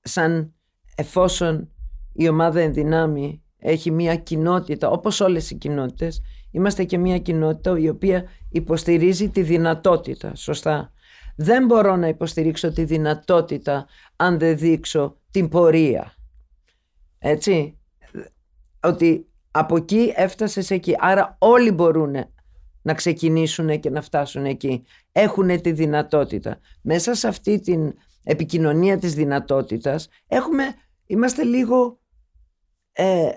σαν εφόσον η ομάδα ενδυνάμει έχει μια κοινότητα, όπως όλες οι κοινότητες, Είμαστε και μια κοινότητα η οποία υποστηρίζει τη δυνατότητα. Σωστά. Δεν μπορώ να υποστηρίξω τη δυνατότητα αν δεν δείξω την πορεία. Έτσι. Ότι από εκεί έφτασες εκεί. Άρα όλοι μπορούν να ξεκινήσουν και να φτάσουν εκεί. Έχουν τη δυνατότητα. Μέσα σε αυτή την επικοινωνία της δυνατότητας έχουμε, είμαστε λίγο ε,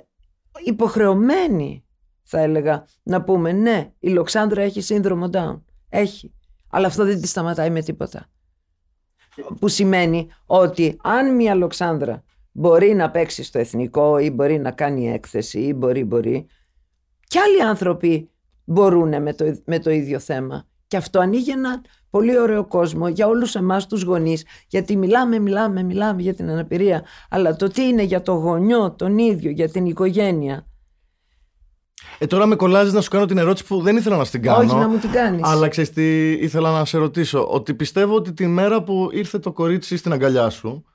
υποχρεωμένοι θα έλεγα να πούμε ναι, η Λοξάνδρα έχει σύνδρομο Down. Έχει. Αλλά αυτό δεν τη σταματάει με τίποτα. Που σημαίνει ότι αν μια Λοξάνδρα μπορεί να παίξει στο εθνικό ή μπορεί να κάνει έκθεση ή μπορεί, μπορεί, και άλλοι άνθρωποι μπορούν με το, με το ίδιο θέμα. Και αυτό ανοίγει ένα πολύ ωραίο κόσμο για όλους εμάς τους γονείς. Γιατί μιλάμε, μιλάμε, μιλάμε για την αναπηρία. Αλλά το τι είναι για το γονιό, τον ίδιο, για την οικογένεια. Ε, τώρα με κολλάζεις να σου κάνω την ερώτηση που δεν ήθελα να στην κάνω. Όχι, να μου την κάνεις. Αλλά ξέρεις τι ήθελα να σε ρωτήσω. Ότι πιστεύω ότι τη μέρα που ήρθε το κορίτσι στην αγκαλιά σου,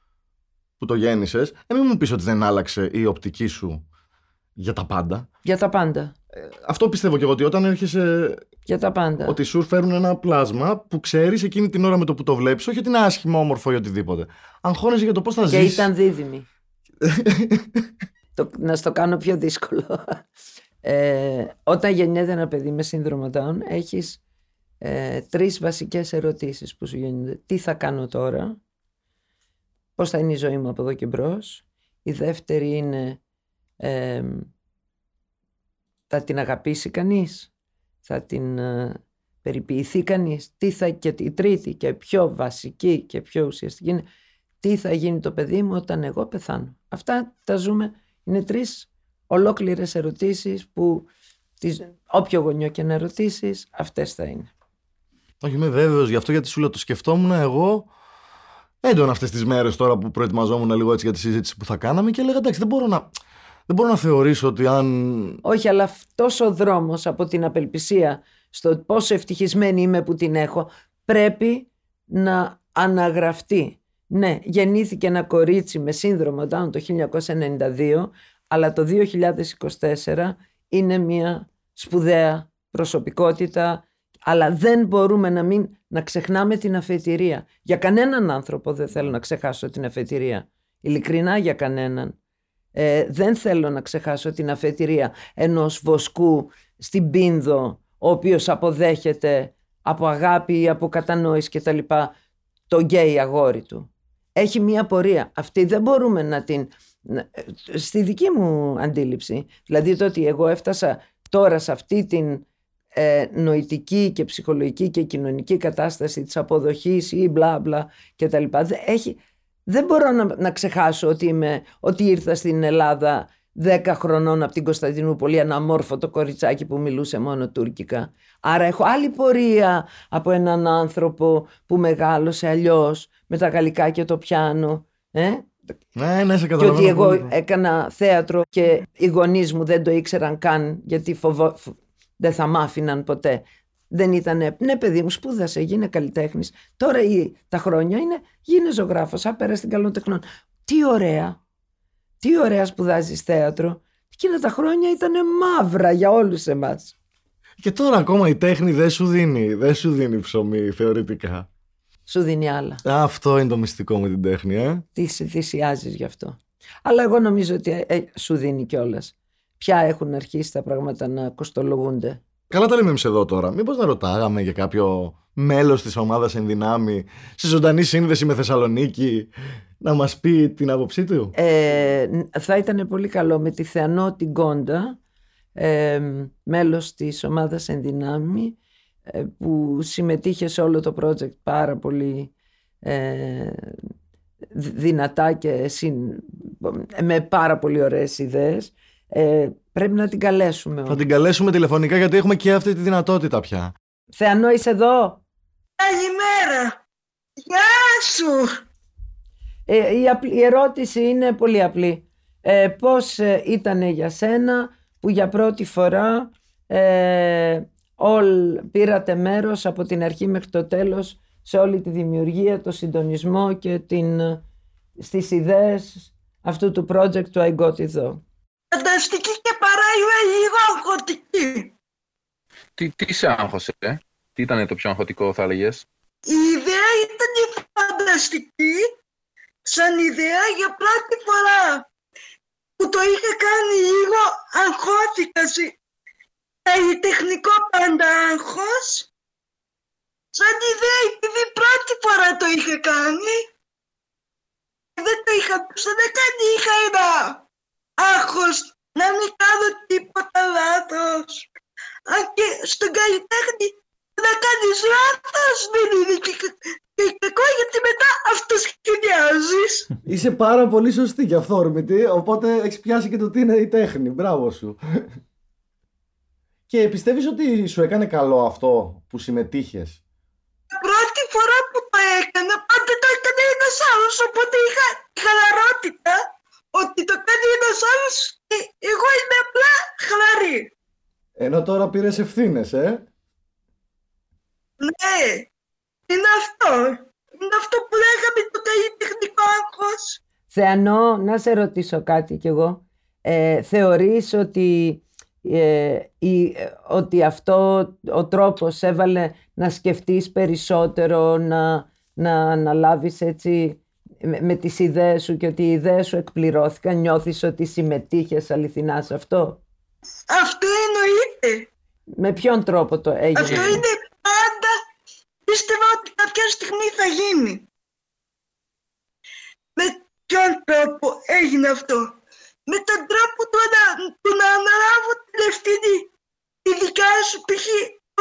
που το γέννησες, ε, μην μου πεις ότι δεν άλλαξε η οπτική σου για τα πάντα. Για τα πάντα. Ε, αυτό πιστεύω και εγώ ότι όταν έρχεσαι. Για τα πάντα. Ότι σου φέρουν ένα πλάσμα που ξέρεις εκείνη την ώρα με το που το βλέπεις, όχι ότι είναι άσχημο, όμορφο ή οτιδήποτε. Αγχώνεσαι για το πώς θα ζήσει. Και ήταν δίδυμη. το, να στο κάνω πιο δύσκολο. Ε, όταν γεννιέται ένα παιδί με σύνδρομο Down έχεις ε, τρεις βασικές ερωτήσεις που σου γίνονται. Τι θα κάνω τώρα, πώς θα είναι η ζωή μου από εδώ και μπρος; Η δεύτερη είναι ε, θα την αγαπήσει κανείς, θα την ε, περιποιηθεί κανείς; Τι θα, και η τρίτη και πιο βασική και πιο ουσιαστική είναι τι θα γίνει το παιδί μου όταν εγώ πεθάνω; Αυτά τα ζούμε, είναι τρεις ολόκληρες ερωτήσεις που τις, όποιο γονιό και να ερωτήσεις αυτές θα είναι. Όχι, είμαι βέβαιος γι' αυτό γιατί σου λέω το σκεφτόμουν εγώ έντονα αυτές τις μέρες τώρα που προετοιμαζόμουν λίγο έτσι για τη συζήτηση που θα κάναμε και έλεγα εντάξει, δεν μπορώ να, δεν μπορώ να θεωρήσω ότι αν. Όχι, αλλά αυτός ο δρόμος από την απελπισία στο πόσο ευτυχισμένη είμαι που την έχω πρέπει να αναγραφτεί. Ναι, γεννήθηκε ένα κορίτσι με σύνδρομο Down το 1992, αλλά το 2024 είναι μια σπουδαία προσωπικότητα, αλλά δεν μπορούμε να, μην, να ξεχνάμε την αφετηρία. Για κανέναν άνθρωπο δεν θέλω να ξεχάσω την αφετηρία. Ειλικρινά για κανέναν. Ε, δεν θέλω να ξεχάσω την αφετηρία ενός βοσκού στην Πίνδο, ο οποίος αποδέχεται από αγάπη ή από κατανόηση και τα λοιπά το γκέι αγόρι του. Έχει μία πορεία. Αυτή δεν μπορούμε να την... Στη δική μου αντίληψη, δηλαδή το ότι εγώ έφτασα τώρα σε αυτή την ε, νοητική και ψυχολογική και κοινωνική κατάσταση της αποδοχής ή μπλα μπλα και τα λοιπά. Έχει, δεν μπορώ να, να ξεχάσω ότι, είμαι, ότι ήρθα στην Ελλάδα 10 χρονών από την Κωνσταντινούπολη ένα αμόρφωτο κοριτσάκι που μιλούσε μόνο τουρκικά. Άρα έχω άλλη πορεία από έναν άνθρωπο που μεγάλωσε αλλιώς με τα γαλλικά και το πιάνο. Ε; Ναι, ναι, σε και ότι εγώ έκανα θέατρο και οι γονείς μου δεν το ήξεραν καν γιατί φοβο δεν θα μ' άφηναν ποτέ. Δεν ήταν, ναι παιδί μου σπούδασε, γίνε καλλιτέχνης. Τώρα η, τα χρόνια είναι, γίνε ζωγράφος, άπερα στην καλοτεχνών. Τι ωραία, τι ωραία σπουδάζεις θέατρο. Εκείνα τα χρόνια ήταν μαύρα για όλους εμάς. Και τώρα ακόμα η τέχνη δεν σου δίνει, δεν σου δίνει ψωμί θεωρητικά. Σου δίνει άλλα. Αυτό είναι το μυστικό με την τέχνη, ε. Τι θυσιάζεις γι' αυτό. Αλλά εγώ νομίζω ότι ε, ε σου δίνει κιόλας πια έχουν αρχίσει τα πράγματα να κοστολογούνται. Καλά τα λέμε εμείς εδώ τώρα. Μήπως να ρωτάγαμε για κάποιο μέλος της ομάδας εν δυνάμει, σε ζωντανή σύνδεση με Θεσσαλονίκη, να μας πει την άποψή του; Ε, θα ήταν πολύ καλό με τη Θεανό την Κόντα, ε, μέλος της ομάδας εν δυνάμει, ε, που συμμετείχε σε όλο το project πάρα πολύ ε, δυνατά και με πάρα πολύ ωραίες ιδέες ε, πρέπει να την καλέσουμε. Θα την καλέσουμε τηλεφωνικά γιατί έχουμε και αυτή τη δυνατότητα πια. Θεανό είσαι εδώ; Καλημέρα. Γεια σου. Ε, η, ερώτηση είναι πολύ απλή. Ε, πώς ε, ήταν για σένα που για πρώτη φορά ε, όλ, πήρατε μέρος από την αρχή μέχρι το τέλος σε όλη τη δημιουργία, το συντονισμό και την, στις ιδέες αυτού του project του I Got It Though φανταστική και παράλληλα λίγο αγχωτική. Τι, τι σε άγχωσε, ε; τι ήταν το πιο αγχωτικό θα έλεγες; Η ιδέα ήταν φανταστική σαν ιδέα για πρώτη φορά που το είχα κάνει λίγο αγχώθηκας καλλιτεχνικό πάντα άγχος σαν ιδέα επειδή πρώτη φορά το είχα κάνει δεν το είχα δεν κάνει είχα ένα άγχος να μην κάνω τίποτα λάθος. Αν και στον καλλιτέχνη να κάνεις λάθος δεν είναι και, κακό γιατί μετά αυτοσχεδιάζεις. Είσαι πάρα πολύ σωστή και αυθόρμητη, οπότε έχεις πιάσει και το τι είναι η τέχνη. Μπράβο σου. Και πιστεύεις ότι σου έκανε καλό αυτό που συμμετείχες; Πρώτη φορά που το έκανα, πάντα το έκανε ένας άλλος, οπότε είχα χαλαρότητα ότι το κάνει ένα άλλο και εγώ είμαι απλά χαλαρή. Ενώ τώρα πήρες ευθύνες, ε; Ναι, είναι αυτό. Είναι αυτό που λέγαμε το καλλιτεχνικό άγχος. Θεανό, να σε ρωτήσω κάτι κι εγώ. Ε, θεωρείς ότι, ε, ότι αυτό ο τρόπος έβαλε να σκεφτείς περισσότερο, να, να αναλάβεις έτσι με τις ιδέες σου και ότι οι ιδέες σου εκπληρώθηκαν, νιώθεις ότι συμμετείχες αληθινά σε αυτό; Αυτό εννοείται. Με ποιον τρόπο το έγινε; Αυτό είναι πάντα. Πίστευα ότι κάποια στιγμή θα γίνει. Με ποιον τρόπο έγινε αυτό; Με τον τρόπο του να, του να αναλάβω την ευθύνη ειδικά σου π.χ.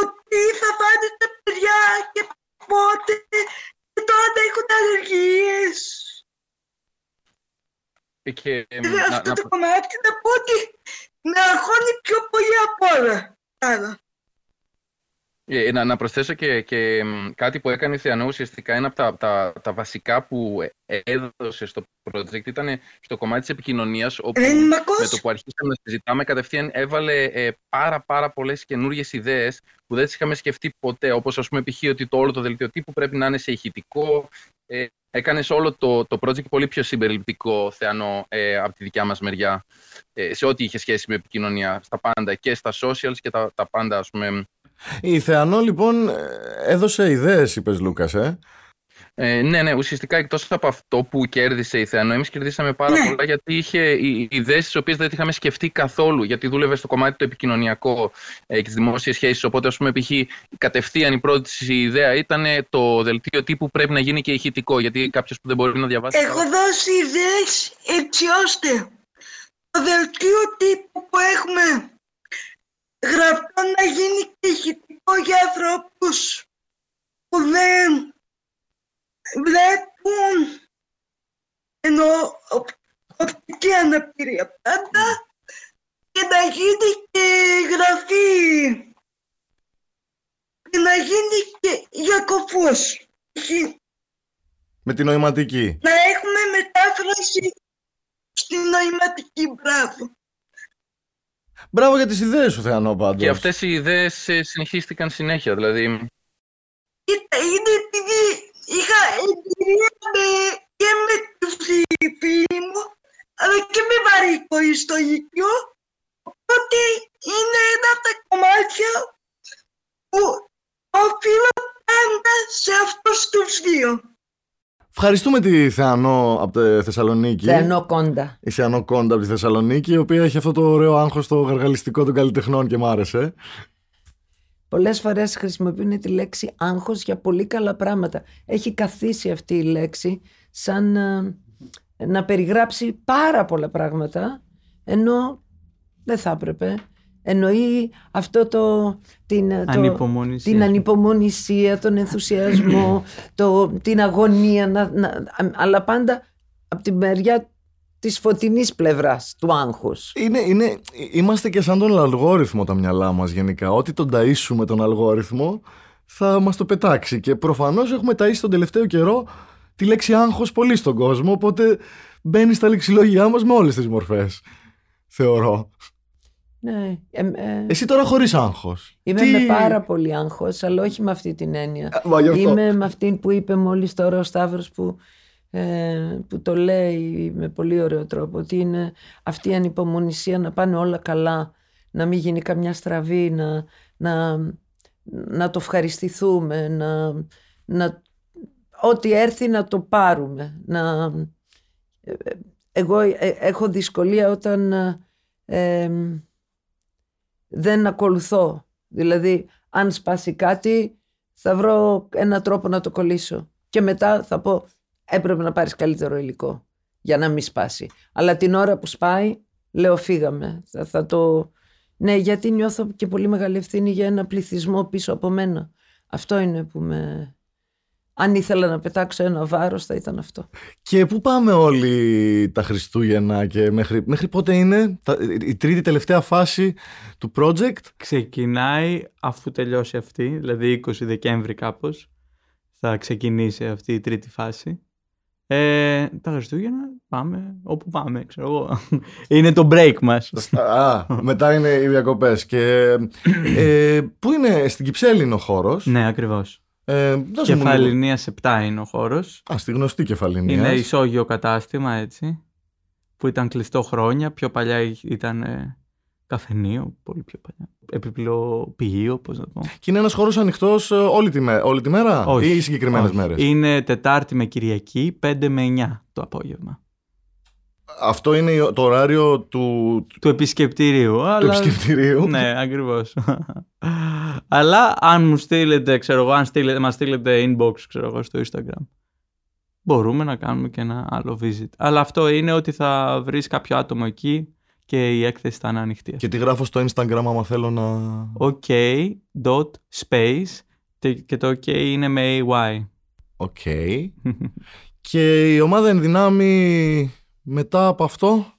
ότι θα πάνε τα παιδιά και πότε και τώρα να έχουν αλλεργίες. Και, Βέβαια, αυτό το κομμάτι να πω ότι με αγχώνει πιο πολύ από όλα. Άρα. Ε, να, να προσθέσω και, και κάτι που έκανε η Θεανό ουσιαστικά ένα από τα, τα, τα βασικά που έδωσε στο project ήταν στο κομμάτι της επικοινωνίας όπου Ε, μ' με ακούς; το που αρχίσαμε να συζητάμε κατευθείαν έβαλε ε, πάρα πάρα πολλές καινούριες ιδέες που δεν τις είχαμε σκεφτεί ποτέ όπως ας πούμε π.χ. ότι το όλο το δελτίο τύπου πρέπει να είναι σε ηχητικό ε, έκανες όλο το, το project πολύ πιο συμπεριληπτικό Θεανό ε, από τη δικιά μας μεριά ε, σε ό,τι είχε σχέση με επικοινωνία στα πάντα και στα socials και τα, τα πάντα ας πούμε Η Θεανό λοιπόν ε, έδωσε ιδέες είπες Λούκας ε; Ε, ναι, ναι, ουσιαστικά εκτός από αυτό που κέρδισε η Θεανό, εμείς κερδίσαμε πάρα Ναι. πολλά γιατί είχε οι ιδέες τις οποίες δεν τις είχαμε σκεφτεί καθόλου, γιατί δούλευε στο κομμάτι το επικοινωνιακό ε, και τις δημόσιες σχέσεις, οπότε ας πούμε π.χ. κατευθείαν η πρώτη της ιδέα ήταν το δελτίο τύπου πρέπει να γίνει και ηχητικό, γιατί κάποιος που δεν μπορεί να διαβάσει... Έχω δώσει ιδέες έτσι ώστε το δελτίο τύπου που έχουμε γραπτό να γίνει και ηχητικό για ανθρώπους που δεν βλέπουν ενώ οπ- οπτική αναπηρία πάντα και να γίνει και γραφή και να γίνει και για κοφούς. Με την νοηματική. να έχουμε μετάφραση στην νοηματική. Μπράβο. Μπράβο για τις ιδέες σου Θεανό πάντως. Και αυτές οι ιδέες ε, συνεχίστηκαν συνέχεια, δηλαδή Κοίτα, είναι επειδή είχα εμπειρία με, και με τη φίλη μου, αλλά και με βαρύκο ιστογικό, οπότε είναι ένα από τα κομμάτια που οφείλω πάντα σε αυτούς τους δύο. Ευχαριστούμε τη Θεανό από τη Θεσσαλονίκη. Θεανό κόντα. Η Θεανό Κόντα από τη Θεσσαλονίκη, η οποία έχει αυτό το ωραίο άγχος στο γαργαλιστικό των καλλιτεχνών και μ' άρεσε. Πολλές φορές χρησιμοποιούν τη λέξη άγχος για πολύ καλά πράγματα. Έχει καθίσει αυτή η λέξη σαν ε, να περιγράψει πάρα πολλά πράγματα, ενώ δεν θα έπρεπε. Εννοεί αυτό το, την, το, Ανυπομονησία. την ανυπομονησία, τον ενθουσιασμό, το, την αγωνία, να, να- αλλά πάντα από τη μεριά της φωτεινής πλευράς του άγχους. Είναι, είναι, είμαστε και σαν τον αλγόριθμο τα μυαλά μας γενικά. Ό,τι τον ταΐσουμε τον αλγόριθμο θα μας το πετάξει. Και προφανώς έχουμε ταΐσει τον τελευταίο καιρό τη λέξη άγχος πολύ στον κόσμο, οπότε μπαίνει στα λεξιλόγια μας με όλες τις μορφές. Θεωρώ. Ναι, ε, ε, Εσύ τώρα χωρίς άγχος. Είμαι Τι- με πάρα πολύ άγχος, αλλά όχι με αυτή την έννοια. Α, μα γι' αυτό. Είμαι με αυτήν που είπε μόλις τώρα ο Σταύρος που, ε, που το λέει με πολύ ωραίο τρόπο, ότι είναι αυτή η ανυπομονησία να πάνε όλα καλά, να μην γίνει καμιά στραβή, να, να, να το ευχαριστηθούμε, να, να, ό,τι έρθει να το πάρουμε. Να, ε, ε, εγώ ε, έχω δυσκολία όταν ε, ε, δεν ακολουθώ. Δηλαδή, αν σπάσει κάτι, θα βρω έναν τρόπο να το κολλήσω. Και μετά θα πω, έπρεπε να πάρεις καλύτερο υλικό για να μην σπάσει. Αλλά την ώρα που σπάει, λέω φύγαμε. Θα, θα το... Ναι, γιατί νιώθω και πολύ μεγάλη ευθύνη για ένα πληθυσμό πίσω από μένα. Αυτό είναι που με... Αν ήθελα να πετάξω ένα βάρος θα ήταν αυτό. Και πού πάμε όλοι τα Χριστούγεννα και μέχρι, μέχρι πότε είναι τα- η τρίτη τελευταία φάση του project; Ξεκινάει αφού τελειώσει αυτή, δηλαδή 20 Δεκέμβρη κάπως, θα ξεκινήσει αυτή η τρίτη φάση. Ε, τα Χριστούγεννα πάμε όπου πάμε, ξέρω εγώ. Είναι το break μας. Α, μετά είναι οι διακοπές. Και ε, πού είναι, στην Κυψέλη είναι ο χώρος; ναι, ακριβώς. Ε, δώσε μου λίγο. Κεφαλινίας 7 είναι ο χώρος. Α, στη γνωστή κεφαλινίας. Είναι ισόγειο κατάστημα έτσι, που ήταν κλειστό χρόνια. Πιο παλιά ήταν ε, καφενείο, πολύ πιο παλιά. Επιπλοποιείο, πώς να το πω. Και είναι ένας χώρος ανοιχτός ε, όλη τη, μέ- όλη τη μέρα Όχι, ή συγκεκριμένες όχι. μέρες; Είναι Τετάρτη με Κυριακή, 5 με 9 το απόγευμα. Αυτό είναι το ωράριο του... Του επισκεπτηρίου. Του αλλά... επισκεπτηρίου. ναι, ακριβώς. αλλά αν μου στείλετε, ξέρω εγώ, αν στείλετε, μας στείλετε inbox, ξέρω εγώ, στο Instagram, μπορούμε να κάνουμε και ένα άλλο visit. Αλλά αυτό είναι ότι θα βρεις κάποιο άτομο εκεί και η έκθεση θα είναι ανοιχτή. Και τι γράφω στο Instagram άμα θέλω να... ok.space και το ok είναι με AY. OK. και η ομάδα Εν Δυνάμει μετά από αυτό...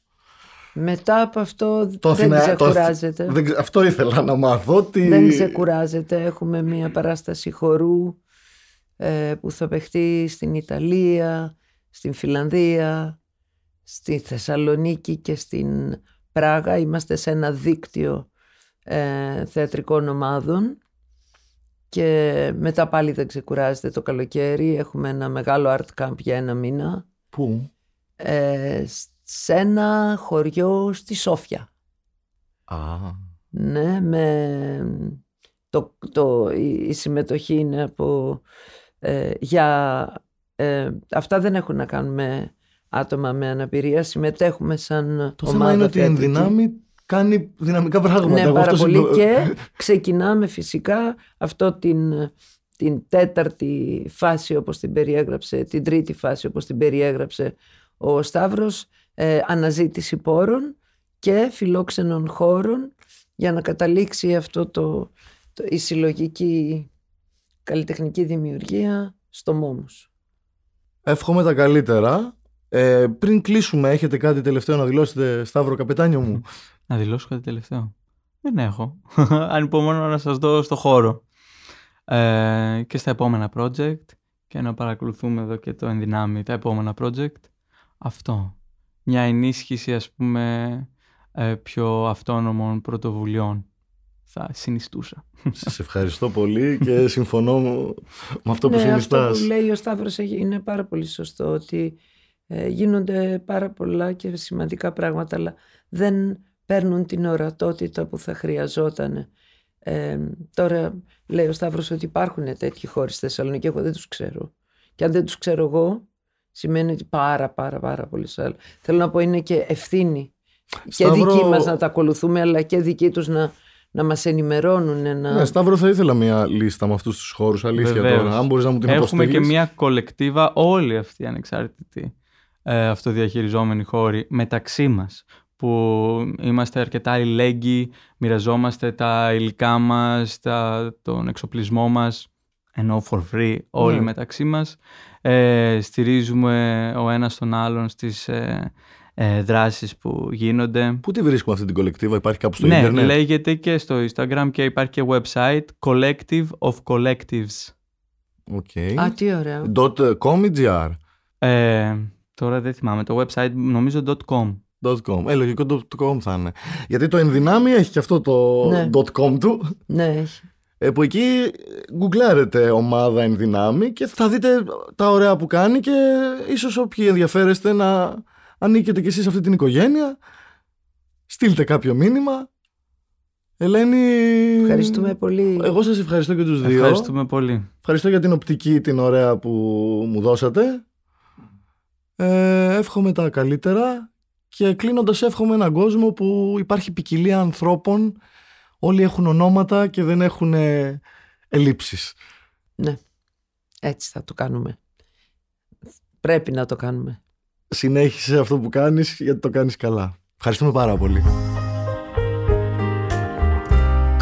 Μετά από αυτό το δεν ξεκουράζεται. Το, δεν, αυτό ήθελα να μάθω. Ότι... Δεν ξεκουράζεται. Έχουμε μια παράσταση χορού ε, που θα παιχτεί στην Ιταλία, στην Φιλανδία, στη Θεσσαλονίκη και στην Πράγα. Είμαστε σε ένα δίκτυο ε, θεατρικών ομάδων και μετά πάλι δεν ξεκουράζεται το καλοκαίρι. Έχουμε ένα μεγάλο art camp για ένα μήνα. Πού; Ε, σε ένα χωριό στη Σόφια. Α. Ναι, με... Το, το, η συμμετοχή είναι από... Ε, για, ε, αυτά δεν έχουν να κάνουν με άτομα με αναπηρία. Συμμετέχουμε σαν Το θέμα είναι ότι η ενδυνάμει κάνει δυναμικά πράγματα. Ναι, πάρα πολύ και ξεκινάμε φυσικά αυτό την, την τέταρτη φάση όπως την περιέγραψε, την τρίτη φάση όπως την περιέγραψε ο Σταύρος, ε, αναζήτηση πόρων και φιλόξενων χώρων για να καταλήξει αυτό το, το η συλλογική καλλιτεχνική δημιουργία στο Μόμος. Εύχομαι τα καλύτερα. Ε, πριν κλείσουμε, έχετε κάτι τελευταίο να δηλώσετε, Σταύρο Καπετάνιο μου; Να δηλώσω κάτι τελευταίο. Δεν έχω. Ανυπομονώ να σας δω στο χώρο. Ε, και στα επόμενα project και να παρακολουθούμε εδώ και το ενδυνάμει τα επόμενα project. Αυτό. Μια ενίσχυση ας πούμε ε, πιο αυτόνομων πρωτοβουλειών θα συνιστούσα. Σας ευχαριστώ πολύ και συμφωνώ με αυτό που ναι, Αυτό που λέει ο Σταύρος είναι πάρα πολύ σωστό ότι ε, γίνονται πάρα πολλά και σημαντικά πράγματα αλλά δεν παίρνουν την ορατότητα που θα χρειαζόταν. Ε, τώρα λέει ο Σταύρος ότι υπάρχουν τέτοιοι χώροι στη Θεσσαλονίκη, εγώ δεν τους ξέρω. Και αν δεν τους ξέρω εγώ, σημαίνει ότι πάρα πάρα πάρα πολύ άλλο. Θέλω να πω είναι και ευθύνη Σταύρο... και δική μας να τα ακολουθούμε αλλά και δική τους να, να μας ενημερώνουν. Να... Ναι, Σταύρο θα ήθελα μια λίστα με αυτούς τους χώρους, αλήθεια Βεβαίως. τώρα. Αν μπορείς να μου την Έχουμε αποστείλεις. και μια κολεκτίβα όλοι αυτοί οι ανεξάρτητοι ε, αυτοδιαχειριζόμενοι χώροι μεταξύ μας που είμαστε αρκετά αλληλέγγυοι, μοιραζόμαστε τα υλικά μας, τα, τον εξοπλισμό μας, ενώ for free όλοι Ναι. μεταξύ μας. Ε, στηρίζουμε ο ένας τον άλλον στις ε, ε, δράσεις που γίνονται. Πού τη βρίσκουμε αυτή την κολεκτίβα, υπάρχει κάπου στο ναι, ίντερνετ; λέγεται και στο Instagram και υπάρχει και website Collective of Collectives. Okay. Α, τι ωραίο. Dot com ή gr; Ε, τώρα δεν θυμάμαι, το website νομίζω .com. .com. Ε, λογικό .com θα είναι. Γιατί το ενδυνάμει έχει και αυτό το Ναι. .com του. Ναι, έχει. Ε, που εκεί γκουγκλάρετε ομάδα ενδυνάμει και θα δείτε τα ωραία που κάνει και ίσως όποιοι ενδιαφέρεστε να ανήκετε κι εσείς σε αυτή την οικογένεια στείλτε κάποιο μήνυμα Ελένη Ευχαριστούμε πολύ. Εγώ σας ευχαριστώ και τους δύο Ευχαριστούμε πολύ. Ευχαριστώ για την οπτική την ωραία που μου δώσατε ε, Εύχομαι τα καλύτερα και κλείνοντας εύχομαι έναν κόσμο που υπάρχει ποικιλία ανθρώπων όλοι έχουν ονόματα και δεν έχουν ε, ελλείψεις Ναι, έτσι θα το κάνουμε. Πρέπει να το κάνουμε. συνέχισε αυτό που κάνεις γιατί το κάνεις καλά. Ευχαριστούμε πάρα πολύ.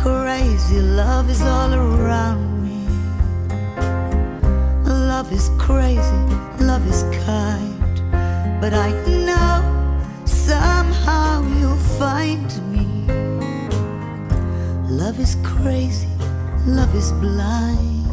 Crazy love is all around me. Love is crazy, love is kind. But I know somehow you'll find me. Love is crazy, love is blind.